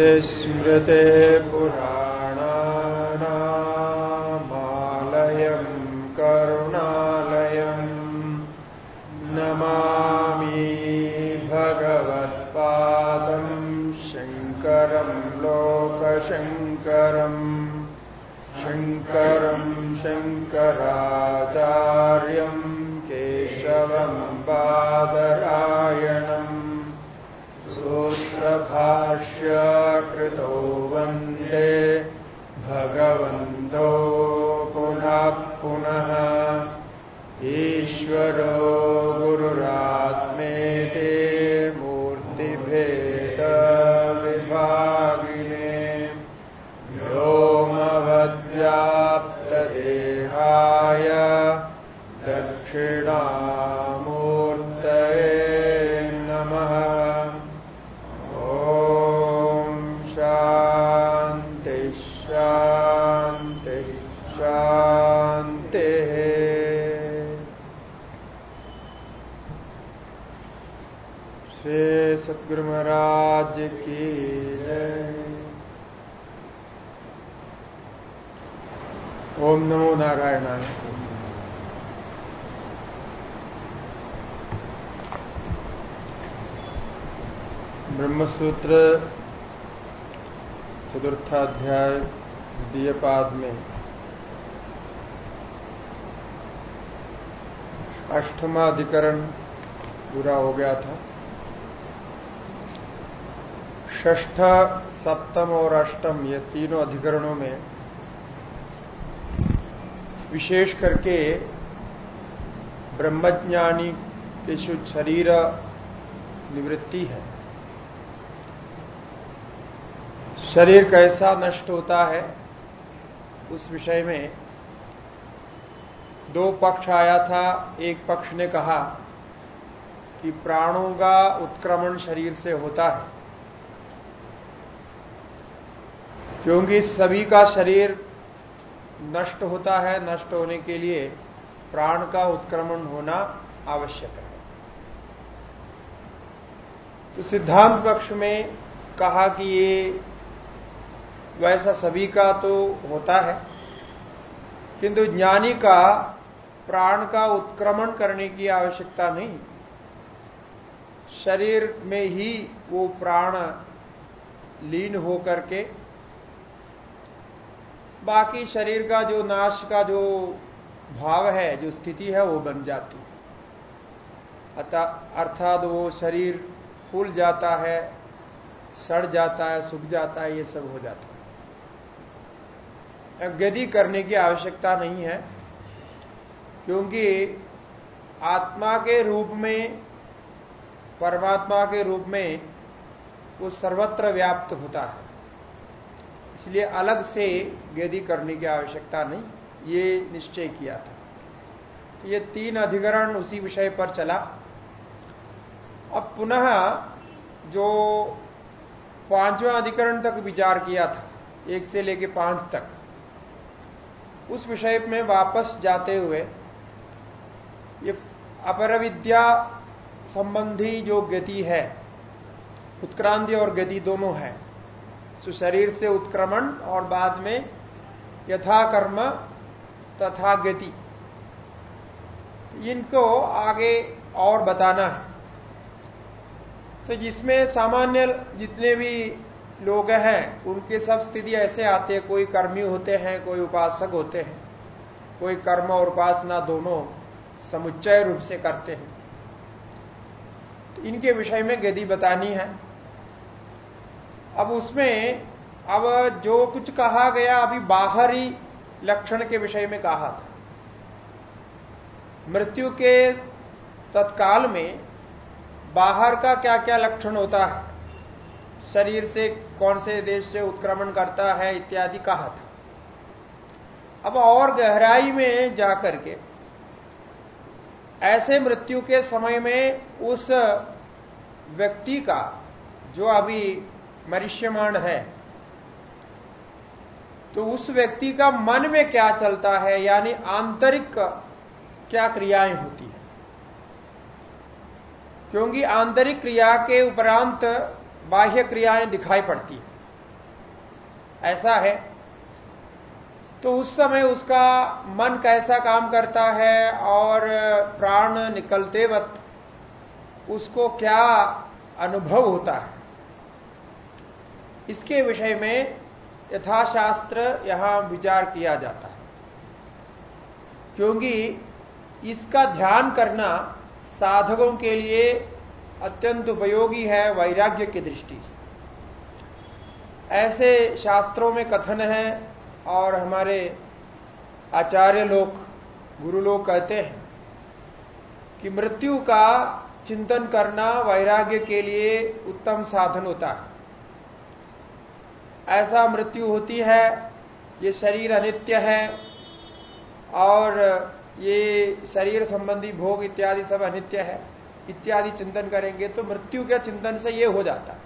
श्रुतिस्मृते पुराणानामालयम् ब्रह्मसूत्र चतुर्थाध्याय द्वितीय पाद में। अष्टमा अधिकरण पूरा हो गया था। ष्ठ सप्तम और अष्टम ये तीनों अधिकरणों में विशेष करके ब्रह्मज्ञानी के शरीर निवृत्ति है शरीर कैसा नष्ट होता है, उस विषय में दो पक्ष आया था। एक पक्ष ने कहा कि प्राणों का उत्क्रमण शरीर से होता है, क्योंकि सभी का शरीर नष्ट होता है। नष्ट होने के लिए प्राण का उत्क्रमण होना आवश्यक है। तो सिद्धांत पक्ष में कहा कि ये वैसा सभी का तो होता है। किंतु ज्ञानी का प्राण का उत्क्रमण करने की आवश्यकता नहीं। शरीर में ही वो प्राण लीन हो करके बाकी शरीर का जो नाश का जो भाव है, जो स्थिति है, वो बन जाती है। अतः, अर्थात वो शरीर फूल जाता है, सड़ जाता है, सूख जाता है, ये सब हो जाता है। गति करने की आवश्यकता नहीं है, क्योंकि आत्मा के रूप में, परमात्मा के रूप में वो सर्वत्र व्याप्त होता है। इसलिए अलग से गेदी करने की आवश्यकता नहीं, ये निश्चय किया था। तो ये तीन अधिकरण उसी विषय पर चला। अब पुनः जो पांचवा अधिकरण तक विचार किया था, एक से लेके पाँच तक उस विषय में वापस जाते हुए, ये अपर विद्या संबंधी जो गति है, उत्क्रांति और गति दोनों है। सो शरीर से उत्क्रमण और बाद में यथा कर्म तथा गति। इनको आगे और बताना है। तो जिसमें सामान्य जितने भी लोग हैं, उनके सब स्थिति ऐसे आते हैं, कोई कर्मी होते हैं, कोई उपासक होते हैं। कोई कर्म और उपासना दोनों समुच्चय रूप से करते हैं। तो इनके विषय में गति बतानी है। अब उसमें, अब जो कुछ कहा गया, अभी बाहरी लक्षण के विषय में कहा था। मृत्यु के तत्काल में बाहर का क्या क्या लक्षण होता है? शरीर से कौन से देश से उत्क्रमण करता है इत्यादि कहा था। अब और गहराई में जाकर के ऐसे मृत्यु के समय में उस व्यक्ति का जो अभी मरिष्यमाण है तो उस व्यक्ति का मन में क्या चलता है, यानी आंतरिक क्या क्रियाएँ होती है? क्योंकि आंतरिक क्रिया के उपरांत बाह्य क्रियाएँ दिखाई पड़ती है। ऐसा है। तो उस समय उसका मन कैसा काम करता है और प्राण निकलते वक्त उसको क्या अनुभव होता है? इसके विषय में यथाशास्त्र यहाँ विचार किया जाता है। क्योंकि इसका ध्यान करना साधकों के लिए अत्यंत उपयोगी है वैराग्य की दृष्टि से। ऐसे शास्त्रों में कथन है और हमारे आचार्य लोग, गुरु लोग कहते हैं कि मृत्यु का चिंतन करना वैराग्य के लिए उत्तम साधन होता है। ऐसा मृत्यु होती है, ये शरीर अनित्य है और ये शरीर संबंधी भोग इत्यादि सब अनित्य है। इत्यादि चिंतन करेंगे तो मृत्यु के चिंतन से ये हो जाता है।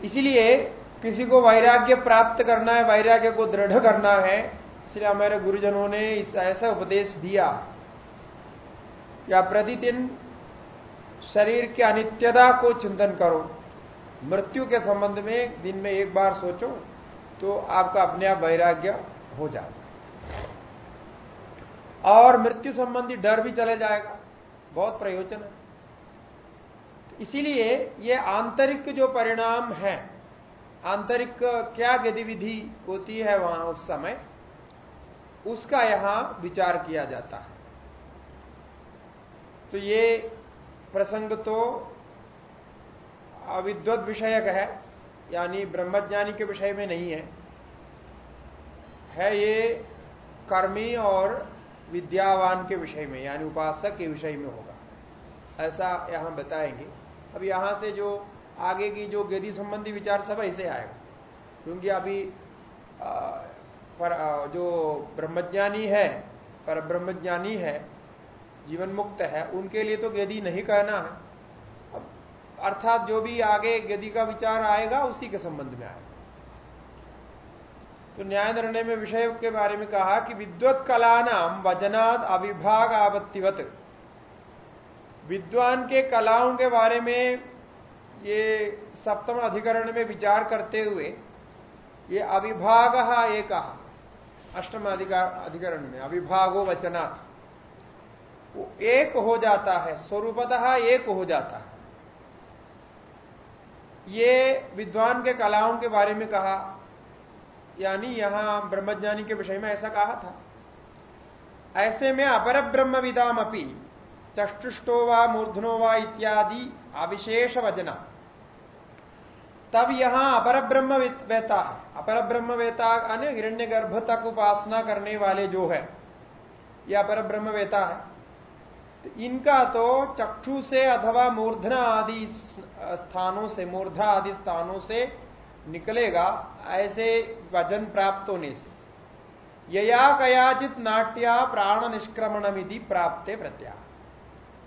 इसलिए किसी को वैराग्य प्राप्त करना है, वैराग्य को दृढ़ करना है, इसलिए हमारे गुरुजनों ने इस ऐसा उपदेश दिया या प्रतिदिन शरीर की अनित्यता को चिंतन करो। मृत्यु के संबंध में दिन में एक बार सोचो तो आपका अपने आप वैराग्य हो जाएगा और मृत्यु संबंधी डर भी चले जाएगा। बहुत प्रयोजन है। तो इसीलिए ये आंतरिक जो परिणाम है, आंतरिक क्या गतिविधि होती है वहाँ उस समय, उसका यहाँ विचार किया जाता है। तो ये प्रसंग तो अविद्वत विषयक है, यानी ब्रह्मज्ञानी के विषय में नहीं है। है ये कर्मी और विद्यावान के विषय में, यानी उपासक के विषय में होगा। ऐसा यहाँ बताएँगे। अब यहाँ से जो आगे की जो गति संबंधी विचार सब ऐसे आएगा। क्योंकि अभी पर जो ब्रह्मज्ञानी है पर ब्रह्मज्ञानी है जीवन मुक्त है, उनके लिए तो गति नहीं कहना है। अर्थात जो भी आगे गति का विचार आएगा, उसी के संबंध में आएगा। तो न्याय निर्णय में विषय के बारे में कहा कि विद्वत कला नाम वजनाद अविभाग आपत्तिवत विद्वान के कलाओं के बारे में ये सप्तम अधिकरण में विचार करते हुए ये अविभाग एक, अष्टम अधिकरण में, अविभागो वचनात्। एक हो जाता है, स्वरूपतः एक हो जाता है। ये विद्वान के कलाओं के बारे में कहा यानी यहाँ ब्रह्मज्ञानी के विषय में ऐसा कहा था। ऐसे में अपर ब्रह्म विदाम अपनी चष्टुष्टो व मूर्धनो व इत्यादि अविशेष वजना तब यहाँ अपर ब्रह्म वेता अपर ब्रह्म वेता अन्य हिरण्य गर्भ तक उपासना करने वाले जो है यह अपर ब्रह्म वेता है। तो इनका तो चक्षु से अथवा मूर्धना आदि स्थानों से, मूर्धा आदि स्थानों से निकलेगा ऐसे वज़न प्राप्त होने से। यया कयाचित नाट्या प्राण निष्क्रमण विधि प्राप्त प्रत्याह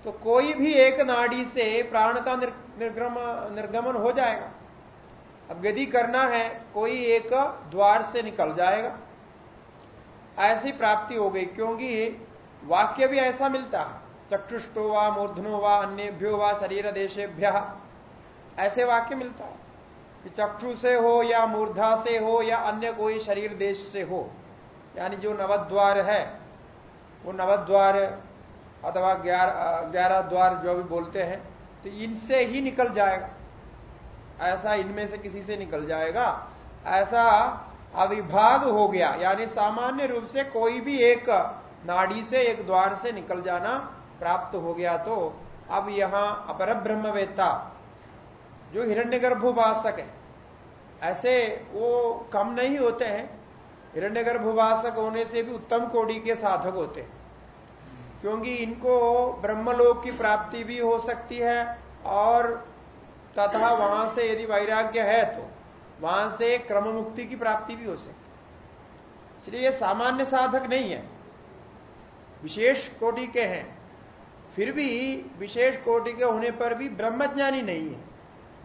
तो कोई भी एक नाड़ी से प्राण का निर्गमन निर्गमन हो जाएगा। अब यदि करना है, कोई एक द्वार से निकल जाएगा। ऐसी प्राप्ति हो गई, क्योंकि वाक्य भी ऐसा मिलता है। चक्षुष्टो वा मूर्धनो वा अन्यभ्यो व शरीर देशेभ्य ऐसे वाक्य मिलता है। कि चक्षु से हो या मूर्धा से हो या अन्य कोई शरीर देश से हो, यानी जो नवद्वार है, वो नवद्वार अथवा ग्यारह द्वार जो भी बोलते हैं तो इनसे ही निकल जाएगा। ऐसा इनमें से किसी से निकल जाएगा। ऐसा अविभाग हो गया, यानी सामान्य रूप से कोई भी एक नाड़ी से, एक द्वार से निकल जाना प्राप्त हो गया तो अब यहाँ अपर ब्रह्मवेत्ता जो हिरण्यगर्भोपासक है। ऐसे वो कम नहीं होते हैं। हिरण्यगर्भोपासक होने से भी उत्तम कोटि के साधक होते हैं। क्योंकि इनको ब्रह्मलोक की प्राप्ति भी हो सकती है और तथा वहाँ से यदि वैराग्य है तो वहाँ से क्रम मुक्ति की प्राप्ति भी हो सकती है। इसलिए ये सामान्य साधक नहीं है। विशेष कोटि के हैं। फिर भी विशेष कोटि के होने पर भी ब्रह्मज्ञानी नहीं है।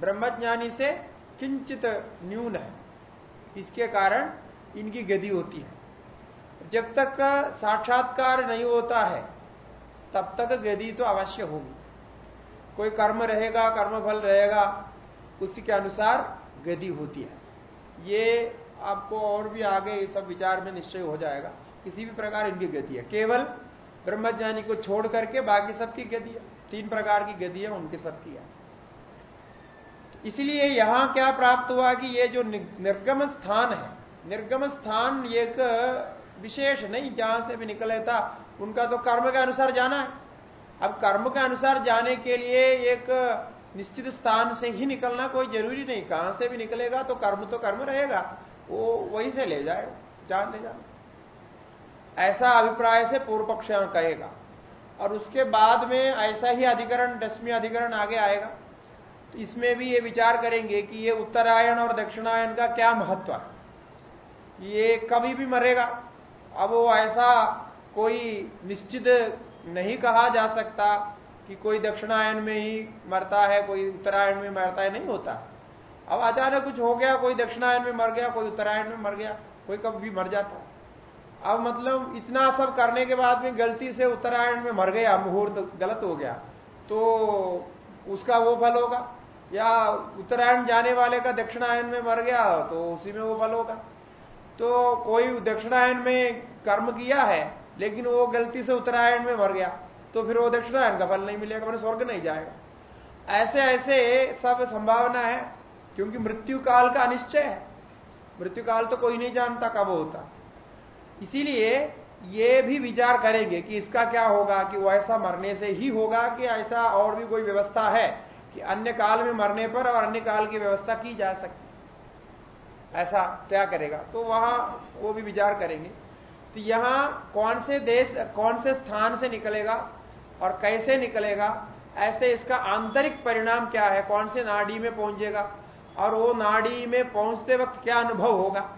ब्रह्मज्ञानी से किंचित न्यून है। इसके कारण इनकी गति होती है। जब तक साक्षात्कार नहीं होता है, तब तक गति तो अवश्य होगी। कोई कर्म रहेगा कर्म फल रहेगा, उसी के अनुसार गति होती है। ये आपको और भी आगे सब विचार में निश्चय हो जाएगा। किसी भी प्रकार इनकी गति है। केवल ब्रह्मज्ञानी को छोड़ करके बाकी सबकी गति है। तीन प्रकार की गति है, उनके सबकी है। इसलिए यहाँ क्या प्राप्त हुआ कि ये जो निर्गम स्थान है, निर्गम स्थान एक विशेष नहीं, जहाँ से भी निकले था, उनका तो कर्म के अनुसार जाना है। अब कर्म के अनुसार जाने के लिए एक निश्चित स्थान से ही निकलना कोई ज़रूरी नहीं। कहाँ से भी निकलेगा तो कर्म तो कर्म रहेगा। वो वहीं से ले जाए, जान ले जाना ऐसा अभिप्राय से पूर्व पक्ष कहेगा। और उसके बाद में ऐसा ही अधिकरण, दसवीं अधिकरण आगे आएगा। तो इसमें भी ये विचार करेंगे कि ये उत्तरायण और दक्षिणायन का क्या महत्व है? ये कभी भी मरेगा। अब वो ऐसा कोई निश्चित नहीं कहा जा सकता कि कोई दक्षिणायन में ही मरता है, कोई उत्तरायण में मरता है, नहीं होता। अब अचानक कुछ हो गया, कोई दक्षिणायन में मर गया, कोई उत्तरायण में मर गया, कोई कब भी मर जाता अब मतलब इतना सब करने के बाद में गलती से उत्तरायण में मर गया, मुहूर्त गलत हो गया तो उसका वो फल होगा। या उत्तरायण जाने वाले का दक्षिणायन में मर गया तो उसी में वो फल होगा। तो कोई दक्षिणायन में कर्म किया है, लेकिन वो गलती से उत्तरायण में मर गया तो फिर वो दक्षिणायन का फल नहीं मिलेगा, मैंने स्वर्ग नहीं जाएगा। ऐसे ऐसे सब संभावना है, क्योंकि मृत्यु काल का अनिश्चय है। मृत्यु काल तो कोई नहीं जानता कब होता। इसीलिए ये भी विचार करेंगे कि इसका क्या होगा, कि वो ऐसा मरने से ही होगा, कि ऐसा और भी कोई व्यवस्था है। कि अन्य काल में मरने पर और अन्य काल की व्यवस्था की जा सकती। ऐसा क्या करेगा? तो वहाँ वो भी विचार करेंगे तो यहाँ कौन से देश, कौन से स्थान से निकलेगा और कैसे निकलेगा? ऐसे इसका आंतरिक परिणाम क्या है? कौन से नाड़ी में पहुंचेगा? और वो नाड़ी में पहुँचते वक्त क्या अनुभव होगा?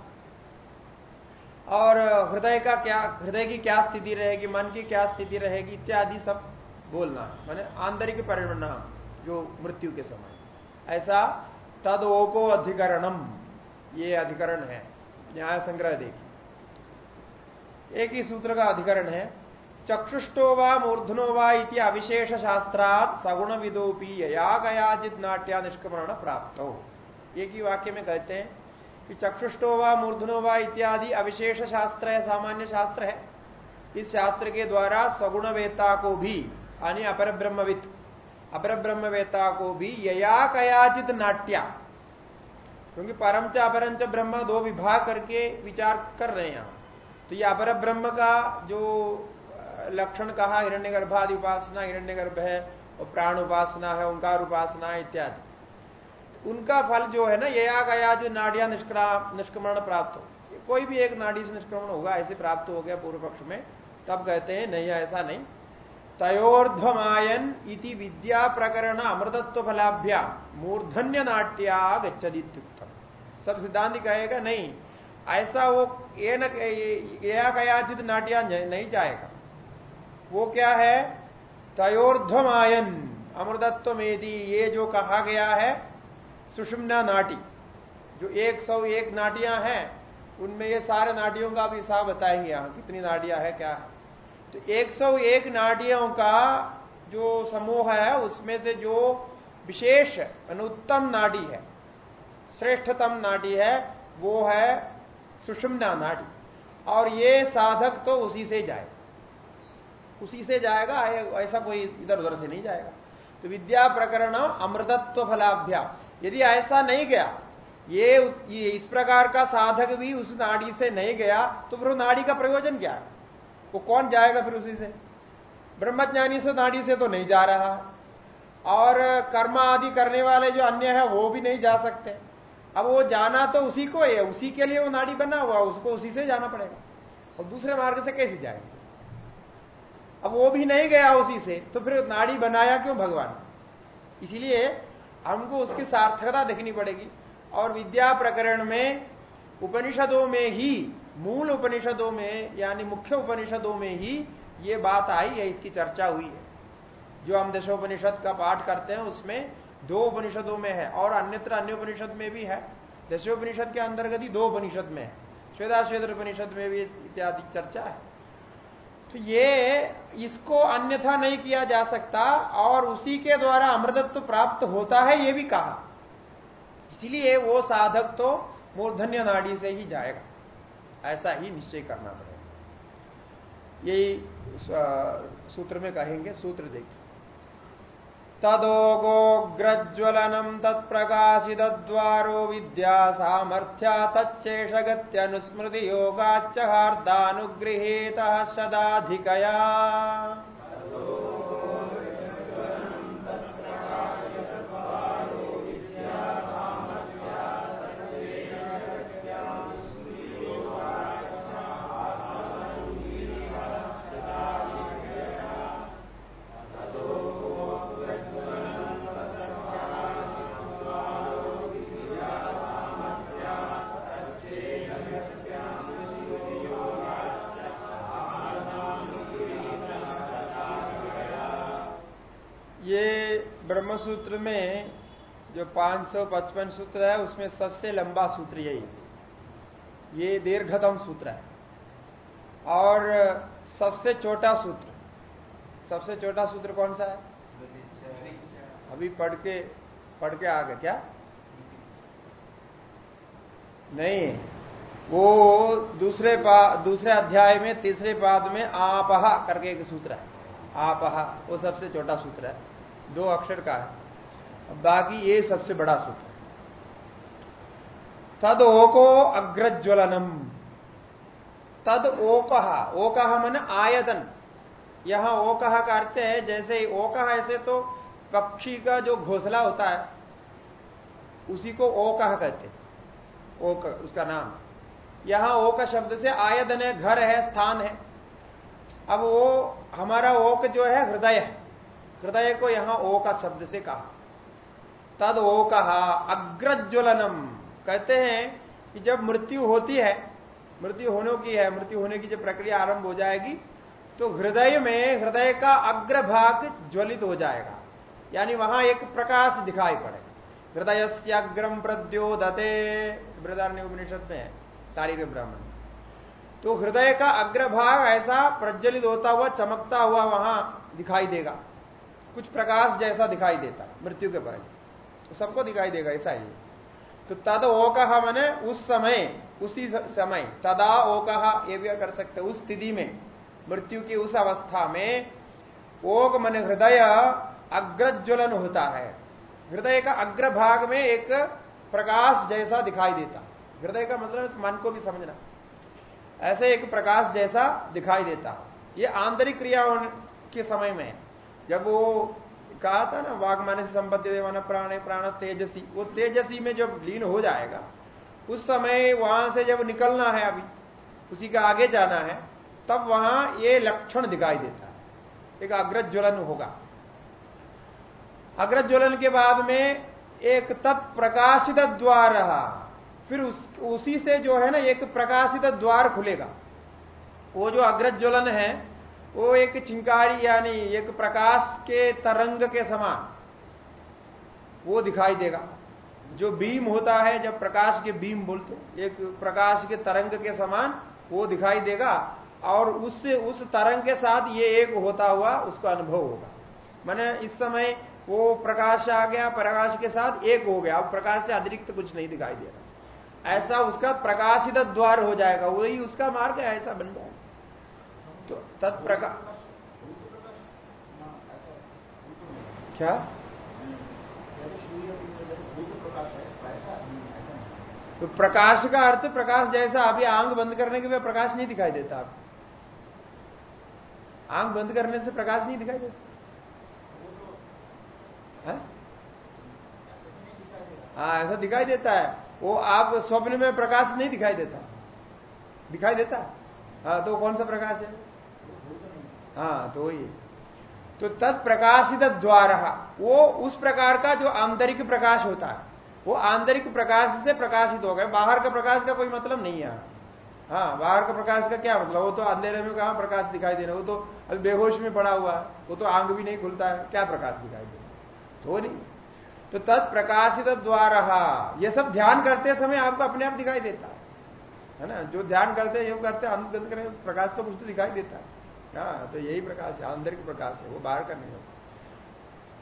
और हृदय का क्या, हृदय की क्या स्थिति रहेगी? मन की क्या स्थिति रहेगी? इत्यादि सब बोलना, माने आंतरिक परिणाम। जो मृत्यु के समय। ऐसा तद ओको अधिकरणम, ये अधिकरण है। न्याय संग्रह देखिए। एक ही सूत्र का अधिकरण है, चक्षुष्टो व मूर्धनो व इति अविशेष शास्त्रात सगुण विदोपी या गयाजित नाट्या निष्क्रमण प्राप्त। हो एक ही वाक्य में कहते हैं कि चक्षुष्टो व मूर्धनो व इत्यादि अविशेष शास्त्र है, सामान्य शास्त्र है। इस शास्त्र के द्वारा सगुण वेता को भी, यानी अपर ब्रह्मविद अपर ब्रह्मवेता को भी यया कयाचित नाट्या। क्योंकि परमच अपरंच ब्रह्म दो विभाग करके विचार कर रहे हैं हम। तो ये अपर ब्रह्म का जो लक्षण कहा हिरण्य गर्भादि उपासना हिरण्य गर्भ है, और प्राण उपासना है, ओंकार उपासना इत्यादि। उनका फल जो है ना ये आ गया जो नाड़िया निष्क्रमण प्राप्त हो। कोई भी एक नाड़ी से निष्क्रमण होगा, ऐसे प्राप्त हो गया पूर्व पक्ष में, तब कहते हैं, नहीं, ऐसा नहीं। तयोर्धमायन इति विद्या प्रकरण अमृतत्व फलाभ्या मूर्धन्य नाट्या गच्छदित्युक्तम सब सिद्धांत कहेगा, नहीं, ऐसा वो ये न कयाचित नाट्या नहीं जाएगा। वो क्या है? तयोर्धमायन अमृतत्व मेदी ये जो कहा गया है, सुषुम्ना नाटी, जो एक सौ एक नाटियाँ हैं, उनमें ये सारे नाटियों का भी हिसाब बताएँगे यहाँ, कितनी नाटियाँ है, क्या है? तो 101 नाटियों का जो समूह है उसमें से जो विशेष अनुत्तम नाड़ी है श्रेष्ठतम नाड़ी है वो है सुषमना नाड़ी। और ये साधक तो उसी से जाए। उसी से जाएगा ऐसा कोई इधर उधर से नहीं जाएगा। तो विद्या प्रकरण अमृतत्व फलाभ्या। यदि ऐसा नहीं गया ये, ये इस प्रकार का साधक भी उस नाड़ी से नहीं गया तो फिर नाड़ी का प्रयोजन क्या है? वो कौन जाएगा फिर उसी से? ब्रह्मज्ञानी से, नाड़ी से तो नहीं जा रहा। और कर्म आदि करने वाले जो अन्य है, वो भी नहीं जा सकते। अब वो जाना तो उसी को है, उसी के लिए वो नाड़ी बना हुआ, उसको उसी से जाना पड़ेगा। और दूसरे मार्ग से कैसे जाएँगे? अब वो भी नहीं गया उसी से तो फिर नाड़ी बनाया क्यों भगवान? इसलिए हमको उसकी सार्थकता देखनी पड़ेगी। और विद्या प्रकरण में, उपनिषदों में ही मूल उपनिषदों में, यानी मुख्य उपनिषदों में ही ये बात आई है, इसकी चर्चा हुई है। जो हम दशोपनिषद का पाठ करते हैं, उसमें दो उपनिषदों में है, और अन्यत्र अन्य उपनिषद में भी है। दशोपनिषद के अंतर्गत ही दो उपनिषद में है। श्वेदाश्वेद उपनिषद में भी इत्यादि चर्चा है। तो ये, इसको अन्यथा नहीं किया जा सकता, और उसी के द्वारा अमृतत्व प्राप्त होता है, ये भी कहा। इसलिए वो साधक तो मूर्धन्य नाड़ी से ही जाएगा। ऐसा ही निश्चय करना पड़ेगा। यही सूत्र में कहेंगे, सूत्र देखिए। तदोगोग्रज्वलनम तत्प्रकाशितद्वारो विद्या सामर्थ्या तत्शेषगत्यनुस्मृति योगाच्च हार्दानुगृहीत सदाधिकया। ब्रह्म सूत्र में जो 555 सूत्र है, उसमें सबसे लंबा सूत्र यही है। ये दीर्घतम सूत्र है। और सबसे छोटा सूत्र, सबसे छोटा सूत्र कौन सा है? अभी पढ़ के पढ़ के आ गए क्या? नहीं वो दूसरे दूसरे अध्याय में, तीसरे पाद में आपहा करके एक सूत्र है। आपहा, वो सबसे छोटा सूत्र है। दो अक्षर का है। बाकी ये सबसे बड़ा सूत्र तद ओको अग्रज्वलनम। तद ओकहा ओकहा मन आयतन। यहाँ ओकहा का अर्थ है, जैसे ओकहा ऐसे तो पक्षी का जो घोसला होता है, उसी को ओकह कहते ओक, उसका नाम। यहाँ ओ का शब्द से आयतन है, घर है, स्थान है। अब वो, हमारा ओक जो है, हृदय है। हृदय को यहाँ ओ का शब्द से कहा। तद ओ कहा, अग्रज्वलनम। कहते हैं कि जब मृत्यु होती है, मृत्यु होने की है, मृत्यु होने की जब प्रक्रिया आरंभ हो जाएगी तो हृदय में, हृदय का अग्रभाग ज्वलित हो जाएगा। यानी वहाँ एक प्रकाश दिखाई पड़ेगा हृदय से अग्रम प्रद्योदते। बृदारण्य उपनिषद में है शारीरिक ब्राह्मण। तो हृदय का अग्रभाग ऐसा प्रज्वलित होता हुआ, चमकता हुआ वहाँ दिखाई देगा। कुछ प्रकाश जैसा दिखाई देता मृत्यु के पहले। तो सबको दिखाई देगा, ऐसा ही तो तद ओकहा मैंने उस समय, उसी समय, तदा ओकहा ये भी कर सकते उस स्थिति में, मृत्यु की उस अवस्था में, ओक मन हृदय अग्रज्वलन होता है। हृदय का अग्रभाग में एक प्रकाश जैसा दिखाई देता हृदय का मतलब मन को भी समझना। ऐसे एक प्रकाश जैसा दिखाई देता ये आंतरिक क्रिया के समय में जब वो कहा था ना वागमान से संबद्ध देवाना प्राण प्राण तेजसी वो तेजसी में जब लीन हो जाएगा उस समय वहाँ से जब निकलना है अभी उसी का आगे जाना है तब वहाँ ये लक्षण दिखाई देता है। एक अग्रज्वलन होगा। अग्रज्वलन के बाद में एक तत्प्रकाशित द्वार रहा फिर उस, उसी से जो है ना एक प्रकाशित द्वार खुलेगा। वो जो अग्रज्वलन है वो एक चिंकारी यानी एक प्रकाश के तरंग के समान वो दिखाई देगा। जो बीम होता है, जब प्रकाश के बीम बोलते एक प्रकाश के तरंग के समान वो दिखाई देगा और उससे उस तरंग के साथ ये एक होता हुआ उसका अनुभव होगा। मैंने इस समय वो प्रकाश आ गया, प्रकाश के साथ एक हो गया, अब प्रकाश से अतिरिक्त कुछ नहीं दिखाई दे रहा। ऐसा उसका प्रकाशित द्वार हो जाएगा, वही उसका मार्ग ऐसा बन जाएगा। तो तत्प्रकाश क्या? तो प्रकाश का अर्थ, प्रकाश जैसा अभी आँख बंद करने के बाद प्रकाश नहीं दिखाई देता आप आँख बंद करने से प्रकाश नहीं दिखाई देता। हाँ? ऐसा दिखाई देता है। वो आप स्वप्न में प्रकाश नहीं दिखाई देता। दिखाई देता? हाँ तो कौन सा प्रकाश है? हाँ तो वही तो तत्प्रकाशित द्वार, वो उस प्रकार का जो आंतरिक प्रकाश होता है, वो आंतरिक प्रकाश से प्रकाशित हो गए बाहर का प्रकाश का कोई मतलब नहीं है। हाँ बाहर का प्रकाश का क्या मतलब? वो तो अंधेरे में कहा प्रकाश दिखाई दे रहा वो तो अभी बेहोश में पड़ा हुआ है। वो तो आंग भी नहीं खुलता है। क्या प्रकाश दिखाई दे तो नहीं। तो तत्प्रकाशित द्वार, ये सब ध्यान करते समय आपको अपने आप दिखाई देता है। है ना? जो ध्यान करते हैं योग करते हैं, अंत करें प्रकाश तो कुछ तो दिखाई देता है। हाँ तो यही प्रकाश है, आंतरिक प्रकाश है, वो बाहर का नहीं होता।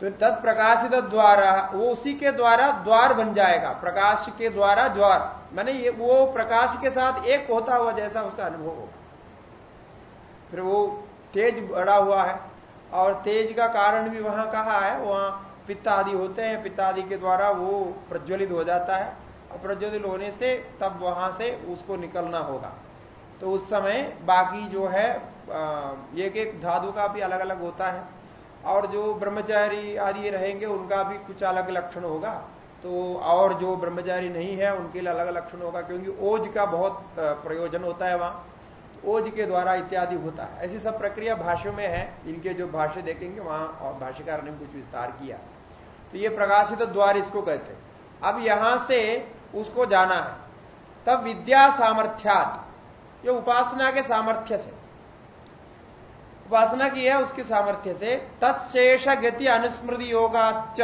तो तत्प्रकाशित द्वारा, वो उसी के द्वारा द्वार बन जाएगा, प्रकाश के द्वारा द्वार। मैंने ये, वो प्रकाश के साथ एक होता हुआ जैसा उसका अनुभव होगा। फिर वो तेज बढ़ा हुआ है, और तेज का कारण भी वहाँ कहा है, वहाँ पित्त आदि होते हैं, पित्त आदि के द्वारा वो प्रज्वलित हो जाता है, और प्रज्वलित होने से तब वहाँ से उसको निकलना होगा। तो उस समय बाकी जो है एक एक धातु का भी अलग अलग होता है और जो ब्रह्मचारी आदि रहेंगे, उनका भी कुछ अलग लक्षण होगा। तो और जो ब्रह्मचारी नहीं है, उनके लिए अलग लक्षण होगा, क्योंकि ओज का बहुत प्रयोजन होता है वहाँ। तो ओज के द्वारा इत्यादि होता है। ऐसी सब प्रक्रिया भाष्यों में है। इनके जो भाष्य देखेंगे, वहाँ और भाष्यकार ने कुछ विस्तार किया। तो ये प्रकाशित द्वार इसको कहते अब यहाँ से उसको जाना है। तब विद्या सामर्थ्यात। ये उपासना के सामर्थ्य से। उपासना की है उसके सामर्थ्य से। तत्शेष गति अनुस्मृति योगाच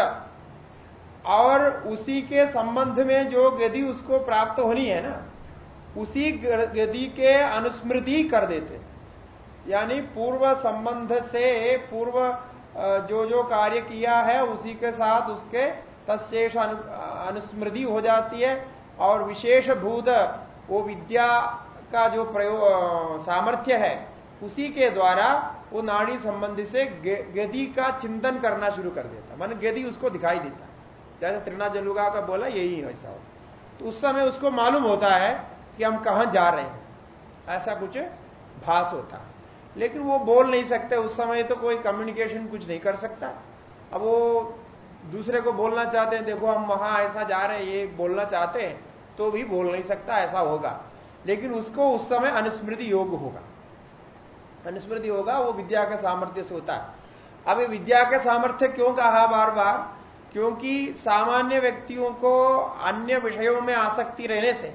और उसी के संबंध में जो गति उसको प्राप्त होनी है ना, उसी गति के अनुस्मृति कर देते यानी पूर्व संबंध से पूर्व जो जो कार्य किया है, उसी के साथ उसके तत्शेष अनुस्मृति हो जाती है। और विशेष भूत, वो विद्या का जो प्रयोग सामर्थ्य है उसी के द्वारा वो नाड़ी संबंधी से गति का चिंतन करना शुरू कर देता। मान गति उसको दिखाई देता। जैसे त्रिना जलुगा का बोला, यही ऐसा हो तो उस समय उसको मालूम होता है कि हम कहाँ जा रहे हैं। ऐसा कुछ भास होता है। लेकिन वो बोल नहीं सकते, उस समय तो कोई कम्युनिकेशन कुछ नहीं कर सकता। अब वो दूसरे को बोलना चाहते हैं, देखो हम वहाँ ऐसा जा रहे हैं, ये बोलना चाहते हैं तो भी बोल नहीं सकता, ऐसा होगा। लेकिन उसको उस समय अनुस्मृति योग होगा। अनुस्मृति होगा, वो विद्या के सामर्थ्य से होता है। अब विद्या के सामर्थ्य क्यों कहा बार बार क्योंकि सामान्य व्यक्तियों को अन्य विषयों में आसक्ति रहने से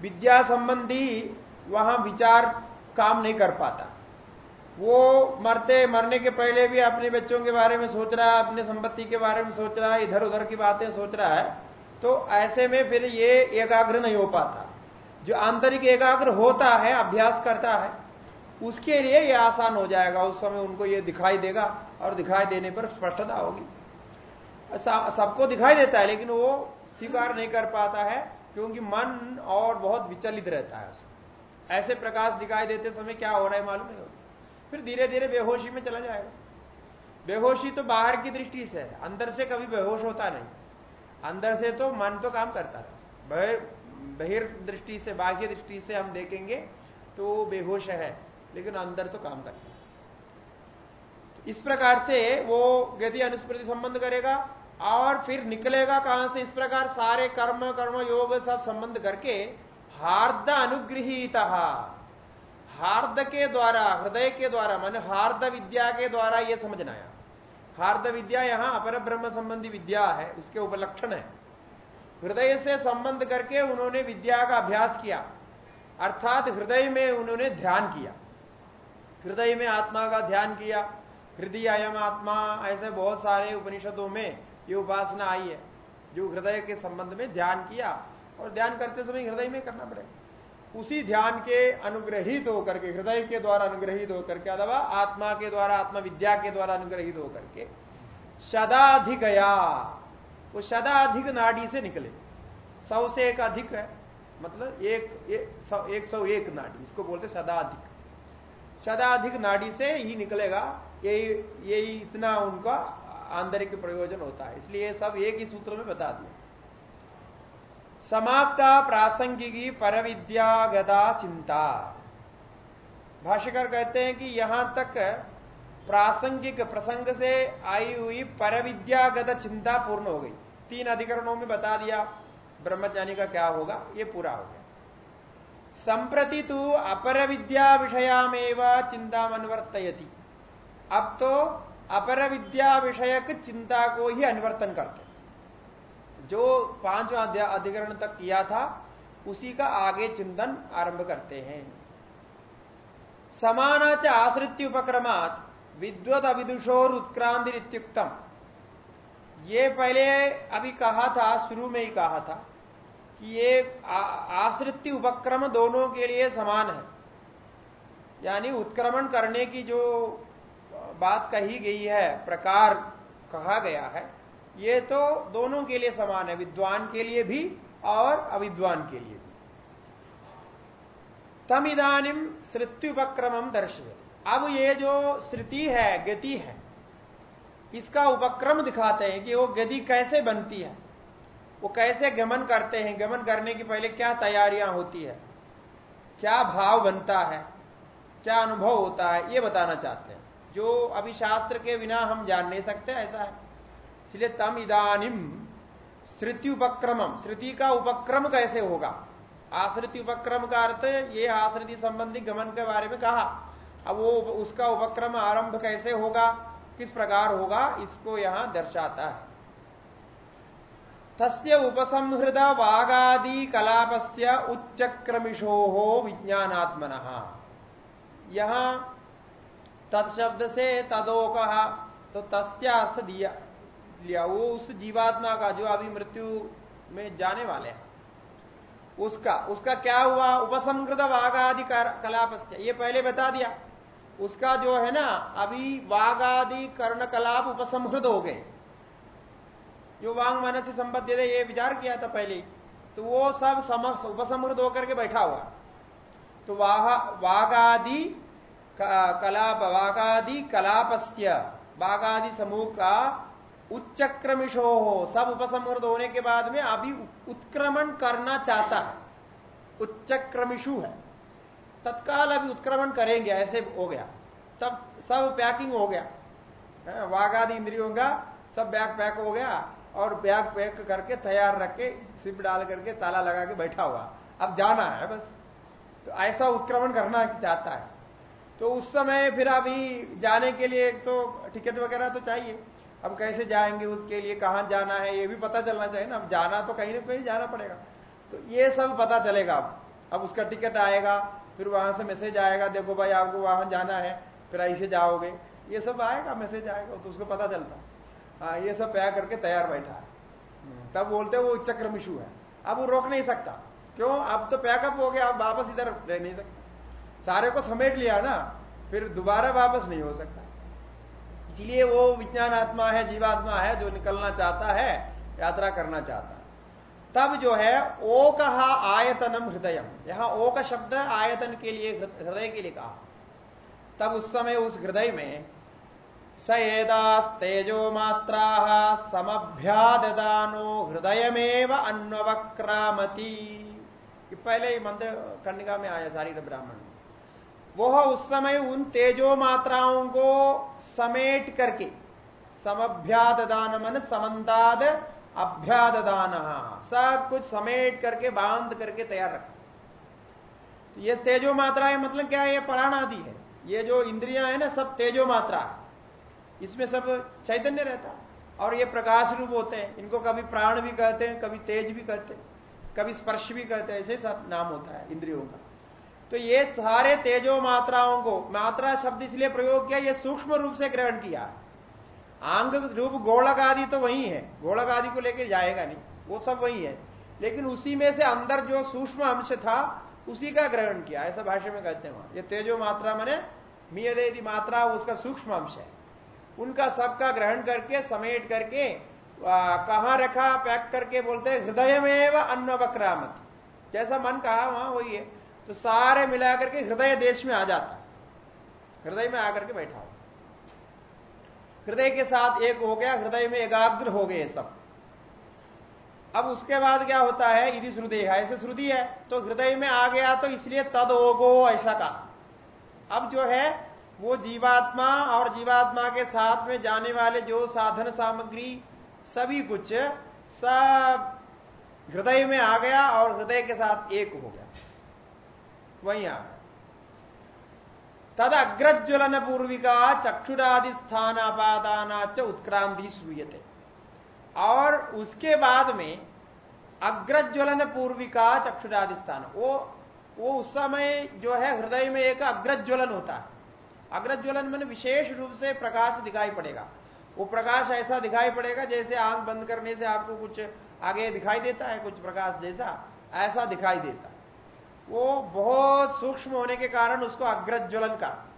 विद्या संबंधी वहाँ विचार काम नहीं कर पाता। वो मरते, मरने के पहले भी अपने बच्चों के बारे में सोच रहा है, अपने संपत्ति के बारे में सोच रहा है इधर उधर की बातें सोच रहा है तो ऐसे में फिर ये एकाग्र नहीं हो पाता। जो आंतरिक एकाग्र होता है, अभ्यास करता है उसके लिए ये आसान हो जाएगा। उस समय उनको ये दिखाई देगा और दिखाई देने पर स्पष्टता होगी। सबको दिखाई देता है, लेकिन वो स्वीकार नहीं कर पाता है, क्योंकि मन और बहुत विचलित रहता है उसमें ऐसे प्रकाश दिखाई देते समय क्या हो रहा है मालूम नहीं होता। फिर धीरे धीरे बेहोशी में चला जाएगा। बेहोशी तो बाहर की दृष्टि से है, अंदर से कभी बेहोश होता नहीं। अंदर से तो मन तो काम करता है। बहिर्दृष्टि से, बाह्य दृष्टि से हम देखेंगे तो बेहोश है। लेकिन अंदर तो काम करता है। तो इस प्रकार से वो गति अनुस्मृति संबंध करेगा और फिर निकलेगा कहाँ से? इस प्रकार सारे कर्म कर्म, योग सब संबंध करके हार्द अनुग्रहित, हार्द के द्वारा, हृदय के द्वारा, मान हार्द विद्या के द्वारा यह समझना है। हार्द विद्या यहाँ अपर ब्रह्म संबंधी विद्या है, उसके उपलक्षण है। हृदय से संबंध करके उन्होंने विद्या का अभ्यास किया, अर्थात हृदय में उन्होंने ध्यान किया। हृदय में आत्मा का ध्यान किया हृदय अयम आत्मा, ऐसे बहुत सारे उपनिषदों में ये उपासना आई है, जो हृदय के संबंध में ध्यान किया और ध्यान करते समय हृदय में करना पड़ेगा उसी ध्यान के अनुग्रहित होकर के, हृदय के द्वारा अनुग्रहित होकर के, अथवा आत्मा के द्वारा, आत्मा विद्या के द्वारा अनुग्रहित होकर के सदाधिकया वो सदाधिक नाड़ी से निकले। सौ से एक अधिक है मतलब एक एक, सौ, एक नाड़ी, इसको बोलते सदाधिक सदाधिक नाड़ी से ही निकलेगा। यही यही इतना उनका आंतरिक प्रयोजन होता है। इसलिए सब एक ही सूत्र में बता दिया समाप्ता प्रासंगिकी परविद्या गदा चिंता। भाष्यकर कहते हैं कि यहाँ तक प्रासंगिक प्रसंग से आई हुई परविद्यागत चिंता पूर्ण हो गई। तीन अधिकरणों में बता दिया। ब्रह्मज्ञानी का क्या होगा? ये पूरा हो गया संप्रति तो अपर विद्या विषयामेव चिंता अनुवर्तयती अब तो अपर विद्या विषयक चिंता को ही अनुवर्तन करते जो पांचवा अधिकरण तक किया था, उसी का आगे चिंतन आरंभ करते हैं। समानाच आश्रित्य उपक्रमात विद्वत अविदुषोर उत्क्रांतिरित्युक्तम ये पहले अभी कहा था, शुरू में ही कहा था। कि ये आश्रित्य उपक्रम दोनों के लिए समान है। यानी उत्क्रमण करने की जो बात कही गई है, प्रकार कहा गया है, ये तो दोनों के लिए समान है, विद्वान के लिए भी और अविद्वान के लिए भी। तम इदानिम श्रुत्युपक्रम दर्शय अब ये जो श्रुति है, गति है, इसका उपक्रम दिखाते हैं कि वो गति कैसे बनती है। वो कैसे गमन करते हैं? गमन करने की पहले क्या तैयारियाँ होती है? क्या भाव बनता है? क्या अनुभव होता है? ये बताना चाहते हैं। जो अभी शास्त्र के बिना हम जान नहीं सकते, ऐसा है। इसलिए तम इदानिम श्रुति उपक्रम श्रुति का उपक्रम कैसे होगा? आश्रिति उपक्रम का अर्थ ये आश्रिति संबंधी गमन के बारे में कहा। अब वो उसका उपक्रम आरंभ कैसे होगा? किस प्रकार होगा? इसको यहाँ दर्शाता है। तस्य उपसंहृत वागादि कलापस्य उच्चक्रमिशो विज्ञानात्मन। यहाँ तत्शब्द से तदोक तो तस्य अर्थ दिया, लिया। वो उस जीवात्मा का, जो अभी मृत्यु में जाने वाले हैं। उसका उसका क्या हुआ? उपसंकृत वागादि कलापस्य। ये पहले बता दिया। उसका जो है ना, अभी वागादि कर्ण कलाप उपसंहृत हो गए। जो वांग मन से संबद्ध ये विचार किया था पहले। तो वो सब उपसमृद्ध होकर के बैठा हुआ। तो वाह, वागादि कलाप, वागादि कलापस्य बागादि समूह का उच्चक्रमिशो हो। सब उपसमृद्ध होने के बाद में अभी उत्क्रमण करना चाहता है। उच्चक्रमिशु है। तत्काल अभी उत्क्रमण करेंगे, ऐसे हो गया। तब सब पैकिंग हो गया। वाघादि इंद्रियों का सब बैग पैक हो गया। और बैग पैक करके तैयार रख के, सिप डाल करके ताला लगा के बैठा हुआ। अब जाना है बस। तो ऐसा उत्क्रमण करना चाहता है। तो उस समय फिर अभी जाने के लिए तो टिकट वगैरह तो चाहिए। अब कैसे जाएँगे, उसके लिए कहाँ जाना है, ये भी पता चलना चाहिए ना। अब जाना तो कहीं ना कहीं जाना पड़ेगा। तो ये सब पता चलेगा अब। अब उसका टिकट आएगा, फिर वहाँ से मैसेज आएगा, देखो भाई आपको वहाँ जाना है, फिर ऐसे जाओगे। ये सब आएगा, मैसेज आएगा तो उसको पता चलता। हाँ ये सब पैक करके तैयार बैठा है। तब बोलते वो चक्रमिशु है। अब वो रोक नहीं सकता। क्यों? अब तो पैकअप हो गया, अब वापस इधर रह नहीं सकता। सारे को समेट लिया ना, फिर दोबारा वापस नहीं हो सकता। इसलिए वो विज्ञान आत्मा है, जीवात्मा है, जो निकलना चाहता है, यात्रा करना चाहता है। तब जो है ओ कहा आयतनम हृदय यहाँ ओ का शब्द आयतन के लिए, हृदय के लिए कहा। तब उस समय उस हृदय में स एदास्तेजो मात्रा समभ्यादानो हृदयमेव अन्वक्रामती पहले ही मंत्र कन्निका में आया सारी ब्राह्मण। वह उस समय उन तेजो मात्राओं को समेट करके समभ्यादान मन समन्ताद अभ्यादान सब कुछ समेट करके, बाँध करके तैयार रखा। तो ये तेजो मात्रा है मतलब क्या है? ये प्राण आदि है। ये जो इंद्रियाँ है ना, सब तेजो मात्रा। है इसमें सब चैतन्य रहता। और ये प्रकाश रूप होते हैं। इनको कभी प्राण भी कहते हैं, कभी तेज भी कहते हैं, कभी स्पर्श भी कहते हैं। ऐसे सब नाम होता है, इंद्रियों का। तो ये सारे तेजो मात्राओं को, मात्रा शब्द इसलिए प्रयोग किया, ये सूक्ष्म रूप से ग्रहण किया। आंग रूप गोलक आदि तो वही है। गोलक आदि को लेकर जाएगा नहीं। वो सब वही है। लेकिन उसी में से अंदर जो सूक्ष्म अंश था, उसी का ग्रहण किया। ऐसा भाषा में कहते हैं वहाँ। ये तेजो मात्रा मैंने मियदेदी मात्रा, उसका सूक्ष्म अंश है। उनका सबका ग्रहण करके, समेट करके कहाँ रखा, पैक करके बोलते हैं हृदय में व अन्न बक्रामत जैसा मन कहा, वहाँ वही है। तो सारे मिलाकर के हृदय देश में आ जाता हृदय में आकर के बैठा हो। हृदय के साथ एक हो गया, हृदय में एकाग्र हो गए सब। अब उसके बाद क्या होता है यदि श्रुति है। ऐसे श्रुति है तो हृदय में आ गया तो इसलिए तद ओगो ऐसा कहा। अब जो है वो जीवात्मा और जीवात्मा के साथ में जाने वाले जो साधन सामग्री, सभी कुछ सब हृदय में आ गया और हृदय के साथ एक हो गया। वही आ तद अग्रज्वलन पूर्विका चक्षुरादि च उत्क्रांति श्रूयते। और उसके बाद में अग्रज्वलन पूर्विका चक्षुरादि स्थान। वो वो उस समय जो है हृदय में एक अग्रज्वलन होता है। अग्रज्वलन में विशेष रूप से प्रकाश दिखाई पड़ेगा। वो प्रकाश ऐसा दिखाई पड़ेगा जैसे आँख बंद करने से आपको कुछ आगे दिखाई देता है, कुछ प्रकाश जैसा ऐसा दिखाई देता। वो बहुत सूक्ष्म होने के कारण उसको अग्रज्वलन का।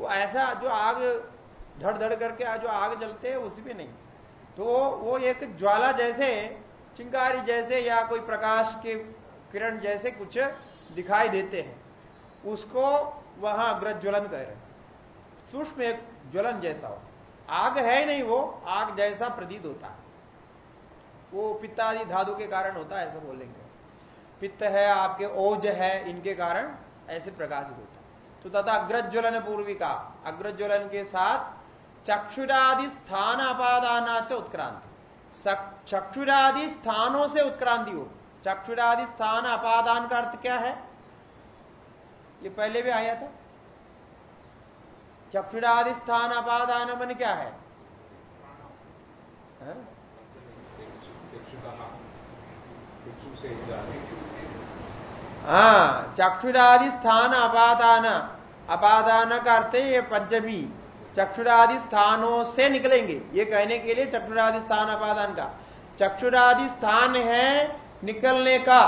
वो ऐसा जो आग धड़ धड़ करके जो आग जलते हैं उसमें नहीं। तो वो एक ज्वाला जैसे, चिंगारी जैसे या कोई प्रकाश के किरण जैसे कुछ दिखाई देते हैं। उसको वहाँ अग्रज ज्वलन कह रहे सूक्ष्म एक ज्वलन जैसा हो। आग है ही नहीं वो, आग जैसा प्रतीत होता है। वो पित्तादि धातु के कारण होता है, ऐसा बोलेंगे। पित्त है, आपके ओज है, इनके कारण ऐसे प्रकाशित होता है। तो तथा अग्रज्वलन पूर्विका अग्रज्वलन के साथ चक्षुरादि स्थान अपादानाच उत्क्रांति चक्षुरादि स्थानों से उत्क्रांति हो। चक्षुरादि स्थान अपादान का अर्थ क्या है? ये पहले भी आया था। चक्षुरादि स्थान अपादान मन क्या है, है? हाँ चक्षुरादि स्थान अपादान। अपादान का अर्थ ये पंचमी। चक्षुरादि स्थानों से निकलेंगे। ये कहने के लिए चक्षुरादि स्थान अपादान का। चक्षुरादि स्थान है निकलने का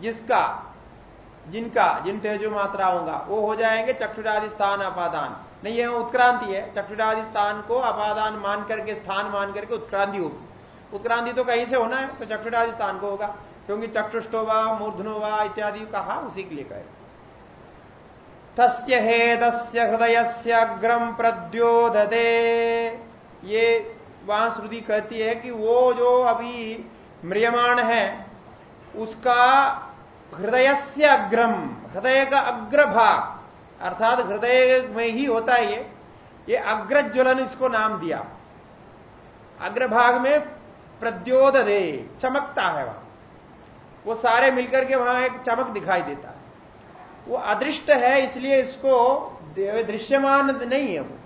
जिसका जिनका, जिन तेजो मात्रा होगा, वो हो जाएँगे चक्षुरादि स्थान अपादान। नहीं है उत्क्रांति है। चक्षुरादि स्थान को अपादान मान करके, स्थान मान करके उत्क्रांति होगी। उत्क्रांति तो कहीं से होना है तो चक्षुरादि स्थान को होगा। क्योंकि चक्षुष्टोवा मूर्धनोवा इत्यादि कहा, उसी के लिए कहे। तस्य हेदस्य हृदय से अग्रम प्रद्योधते ये वहाँ श्रुति कहती है कि वो जो अभी म्रियमाण है, उसका हृदय से अग्रम हृदय का अग्रभाग अर्थात हृदय में ही होता है ये ये अग्रज्वलन इसको नाम दिया। अग्रभाग में प्रद्योत दे चमकता है वहाँ। वो सारे मिलकर के वहाँ एक चमक दिखाई देता है। वो अदृष्ट है, इसलिए इसको दृश्यमान नहीं है वो,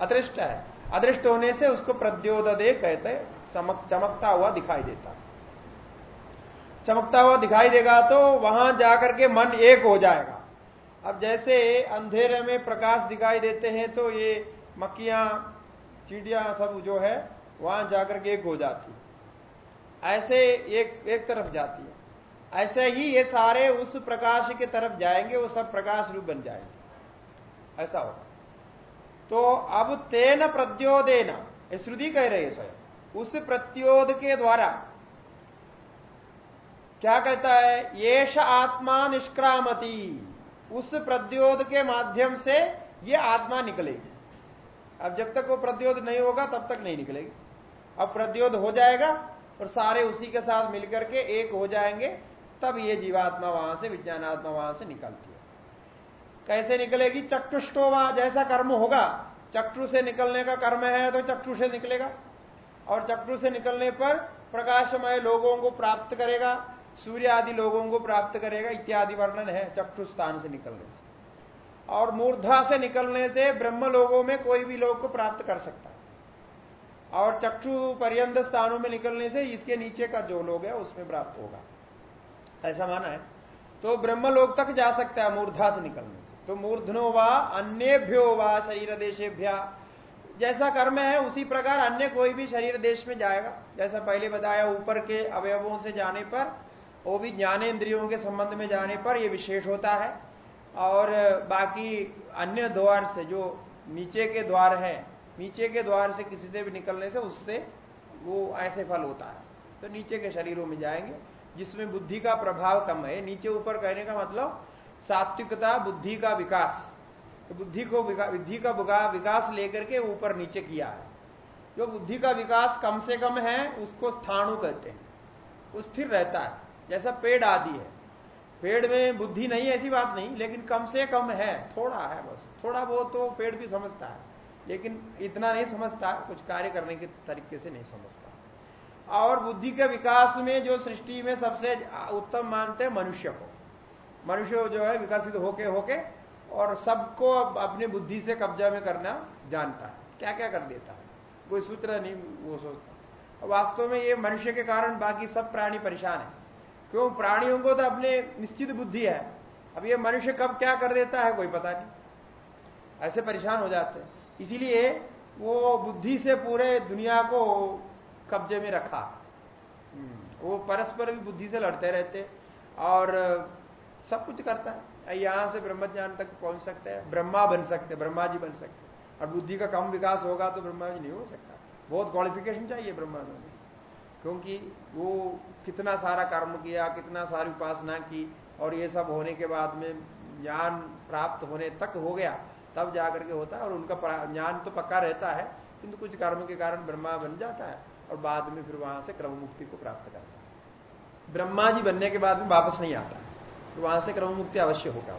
अदृष्ट है। अदृष्ट होने से उसको प्रद्योदय कहते चमक चमकता हुआ दिखाई देता चमकता हुआ दिखाई देगा तो वहाँ जाकर के मन एक हो जाएगा। अब जैसे अंधेरे में प्रकाश दिखाई देते हैं तो ये मक्खियाँ, चिड़िया सब जो है, वहाँ जाकर के एक हो जाती है। ऐसे एक एक तरफ़ जाती है। ऐसे ही ये सारे उस प्रकाश के तरफ़ जाएँगे, वो सब प्रकाश रूप बन जाएँगे। ऐसा होगा। तो अब तेन प्रद्योदेना श्रुति कह रहे स्वयं, उस प्रत्योद के द्वारा क्या कहता है? येष आत्मा निष्क्रामती। उस प्रद्योत के माध्यम से ये आत्मा निकलेगी। अब जब तक वो प्रद्योत नहीं होगा, तब तक नहीं निकलेगी। अब प्रद्योत हो जाएगा और सारे उसी के साथ मिलकर के एक हो जाएँगे, तब ये जीवात्मा वहाँ से, विज्ञानात्मा वहाँ से निकलती है। कैसे निकलेगी? चक्षुष्टो वहाँ, जैसा कर्म होगा, चक्षु से निकलने का कर्म है तो चक्षु से निकलेगा। और चक्षु से निकलने पर प्रकाशमय लोगों को प्राप्त करेगा सूर्य आदि लोगों को प्राप्त करेगा, इत्यादि वर्णन है, चक्षु स्थान से निकलने से। और मूर्धा से निकलने से ब्रह्म लोगों में कोई भी लोग को प्राप्त कर सकता है। और चक्षु पर्यंत स्थानों में निकलने से इसके नीचे का जो लोग है, उसमें प्राप्त होगा। ऐसा माना है। तो ब्रह्म लोग तक जा सकता है मूर्धा से निकलने से। तो मूर्धनो व अन्यभ्यो व शरीर देशेभ्या। जैसा कर्म है, उसी प्रकार अन्य कोई भी शरीर देश में जाएगा। जैसा पहले बताया, ऊपर के अवयवों से जाने पर वो भी ज्ञानेन्द्रियों के संबंध में जाने पर यह विशेष होता है। और बाकी अन्य द्वार से जो नीचे के द्वार है, नीचे के द्वार से किसी से भी निकलने से उससे वो ऐसे फल होता है। तो नीचे के शरीरों में जाएँगे, जिसमें बुद्धि का प्रभाव कम है। नीचे ऊपर कहने का मतलब सात्विकता, बुद्धि का विकास। तो बुद्धि को बुद्धि का विकास लेकर के ऊपर नीचे किया है। जो बुद्धि का विकास कम से कम है, उसको स्थाणु कहते हैं। वो स्थिर रहता है। जैसा पेड़ आदि है। पेड़ में बुद्धि नहीं ऐसी बात नहीं, लेकिन कम से कम है, थोड़ा है बस। थोड़ा बहुत तो पेड़ भी समझता है, लेकिन इतना नहीं समझता, कुछ कार्य करने के तरीके से नहीं समझता। और बुद्धि के विकास में, जो सृष्टि में सबसे उत्तम मानते हैं, मनुष्य को। मनुष्य जो है, विकसित होके होके, और सबको अपनी बुद्धि से कब्जा में करना जानता है। क्या क्या कर देता है? कोई सूत्र नहीं, वो सोचता। वास्तव में ये मनुष्य के कारण बाकी सब प्राणी परेशान है। क्यों? प्राणियों को तो अपने निश्चित बुद्धि है। अब ये मनुष्य कब क्या कर देता है कोई पता नहीं। ऐसे परेशान हो जाते हैं। इसीलिए वो बुद्धि से पूरे दुनिया को कब्जे में रखा। हम्म, वो परस्पर भी बुद्धि से लड़ते रहते और सब कुछ करता है। यहाँ से ब्रह्म ज्ञान तक पहुँच सकते हैं। ब्रह्मा बन सकते ब्रह्मा जी बन सकते और बुद्धि का कम विकास होगा तो ब्रह्मा जी नहीं हो सकता। बहुत क्वालिफिकेशन चाहिए ब्रह्मा में। क्योंकि वो कितना सारा कर्म किया, कितना सारी उपासना की और ये सब होने के बाद में ज्ञान प्राप्त होने तक हो गया, तब जाकर के होता है और उनका ज्ञान तो पक्का रहता है, किंतु कुछ कर्म के कारण ब्रह्मा बन जाता है और बाद में फिर वहाँ से क्रम मुक्ति को प्राप्त करता है। ब्रह्मा जी बनने के बाद में वापस नहीं आता तो वहाँ से क्रम मुक्ति अवश्य होगा।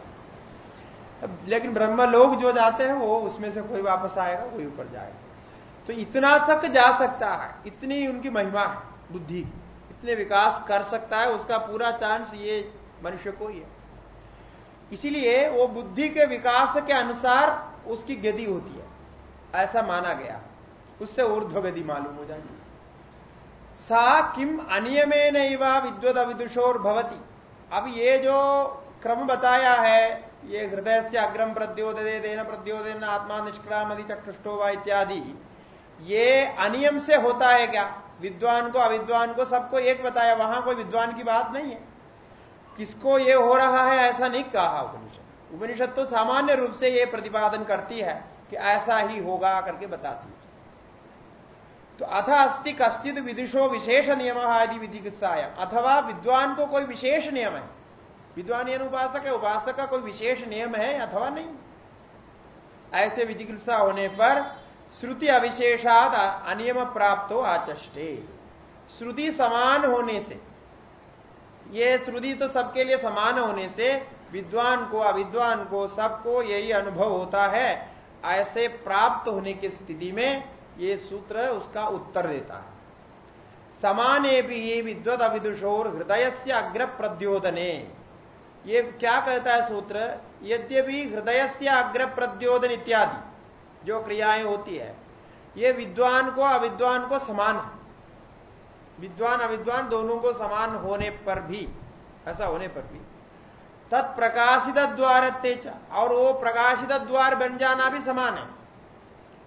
लेकिन ब्रह्म लोग जो जाते हैं, वो उसमें से कोई वापस आएगा, कोई ऊपर जाएगा। तो इतना तक जा सकता है, इतनी उनकी महिमा है। बुद्धि इतने विकास कर सकता है, उसका पूरा चांस ये मनुष्य को ही है। इसीलिए वो बुद्धि के विकास के अनुसार उसकी गति होती है। ऐसा माना गया। उससे ऊर्ध्व गति मालूम हो जाएगी सा किम अनियमे नैवा विद्वत अविदुषोर भवती। अब ये जो क्रम बताया है, ये हृदय से अग्रम प्रद्योदे देन प्रद्योदेन आत्मा निष्क्रामदि चक्षुष्टो वा इत्यादि, ये अनियम से होता है क्या? विद्वान को, अविद्वान को सबको एक बताया, वहाँ कोई विद्वान की बात नहीं है। किसको ये हो रहा है, ऐसा नहीं कहा उपनिषद। उपनिषद तो सामान्य रूप से ये प्रतिपादन करती है कि ऐसा ही होगा करके बताती है। तो अथ अस्ति कश्चित विदिशो विशेष नियम आदि विधि अथवा विद्वान को कोई विशेष नियम है। विद्वान यन उपासक है, उपासक का कोई विशेष नियम है, अथवा नहीं। ऐसे विचिकित्सा होने पर श्रुति अविशेषाद अनियम प्राप्त हो आचष्टे। श्रुति समान होने से, ये श्रुति तो सबके लिए समान होने से, विद्वान को, अविद्वान को, सबको यही अनुभव होता है। ऐसे प्राप्त होने की स्थिति में ये सूत्र उसका उत्तर देता है। समाने भी विद्वत अविदुषोर हृदय से अग्र प्रद्योदने। ये क्या कहता है सूत्र? यद्यपि हृदय से अग्र प्रद्योदन इत्यादि। जो क्रियाएँ होती है, ये विद्वान को अविद्वान को समान है। विद्वान, अविद्वान दोनों को समान होने पर भी, ऐसा होने पर भी। तत्प्रकाशित द्वार और वो प्रकाशित द्वार बन जाना भी समान है।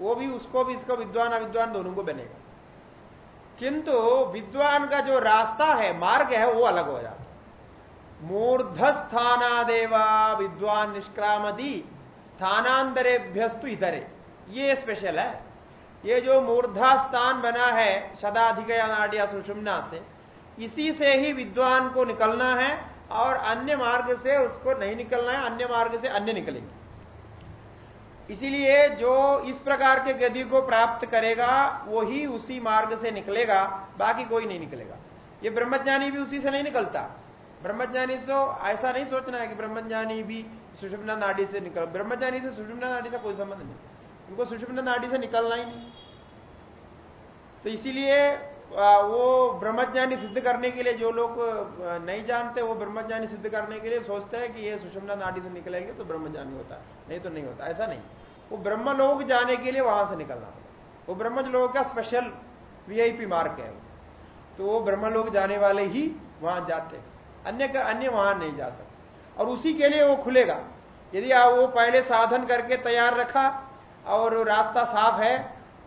वो भी उसको भी, इसको विद्वान, अविद्वान दोनों को बनेगा। किंतु विद्वान का जो रास्ता है, मार्ग है, वो अलग हो जाता मूर्धस्थानादेवा विद्वान निष्क्रामदी, स्थानांतरेभ्यस्तु इधरे ये स्पेशल है। ये जो मूर्धा स्थान बना है सदाधिक नाडिया सुषुम्ना से, इसी से ही विद्वान को निकलना है और अन्य मार्ग से उसको नहीं निकलना है, अन्य मार्ग से अन्य निकलेंगे। इसीलिए जो इस प्रकार के गति को प्राप्त करेगा वो ही उसी मार्ग से निकलेगा, बाकी कोई नहीं निकलेगा। ये ब्रह्मज्ञानी भी उसी से नहीं निकलता। ब्रह्मज्ञानी से ऐसा नहीं सोचना है कि ब्रह्मज्ञानी भी सुषुम्ना नाडी से निकल, ब्रह्मज्ञानी से सुषुम्ना नाडी से कोई संबंध नहीं। उनको सुषुम्ना नाडी से निकलना ही नहीं। तो इसीलिए वो ब्रह्मज्ञानी सिद्ध करने के लिए, जो लोग नहीं जानते, वो ब्रह्मज्ञानी सिद्ध करने के लिए सोचते हैं कि ये सुषुम्ना नाडी से निकलेंगे तो ब्रह्मज्ञानी होता है। नहीं तो नहीं होता, ऐसा नहीं। वो ब्रह्म लोग जाने के लिए वहाँ से निकलना होता वो ब्रह्म लोगों का स्पेशल वीआईपी मार्ग है। तो वो ब्रह्म लोग जाने वाले ही वहाँ जाते अन्य का, अन्य वहाँ नहीं जा सकते। और उसी के लिए वो खुलेगा। यदि वो पहले साधन करके तैयार रखा और रास्ता साफ़ है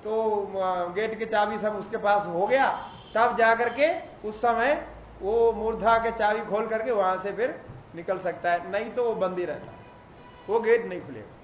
तो गेट की चाबी सब उसके पास हो गया। तब जाकर के उस समय वो मूर्धा के चाबी खोल करके वहाँ से फिर निकल सकता है। नहीं तो वो बंद ही रहता। वो गेट नहीं खुलेगा।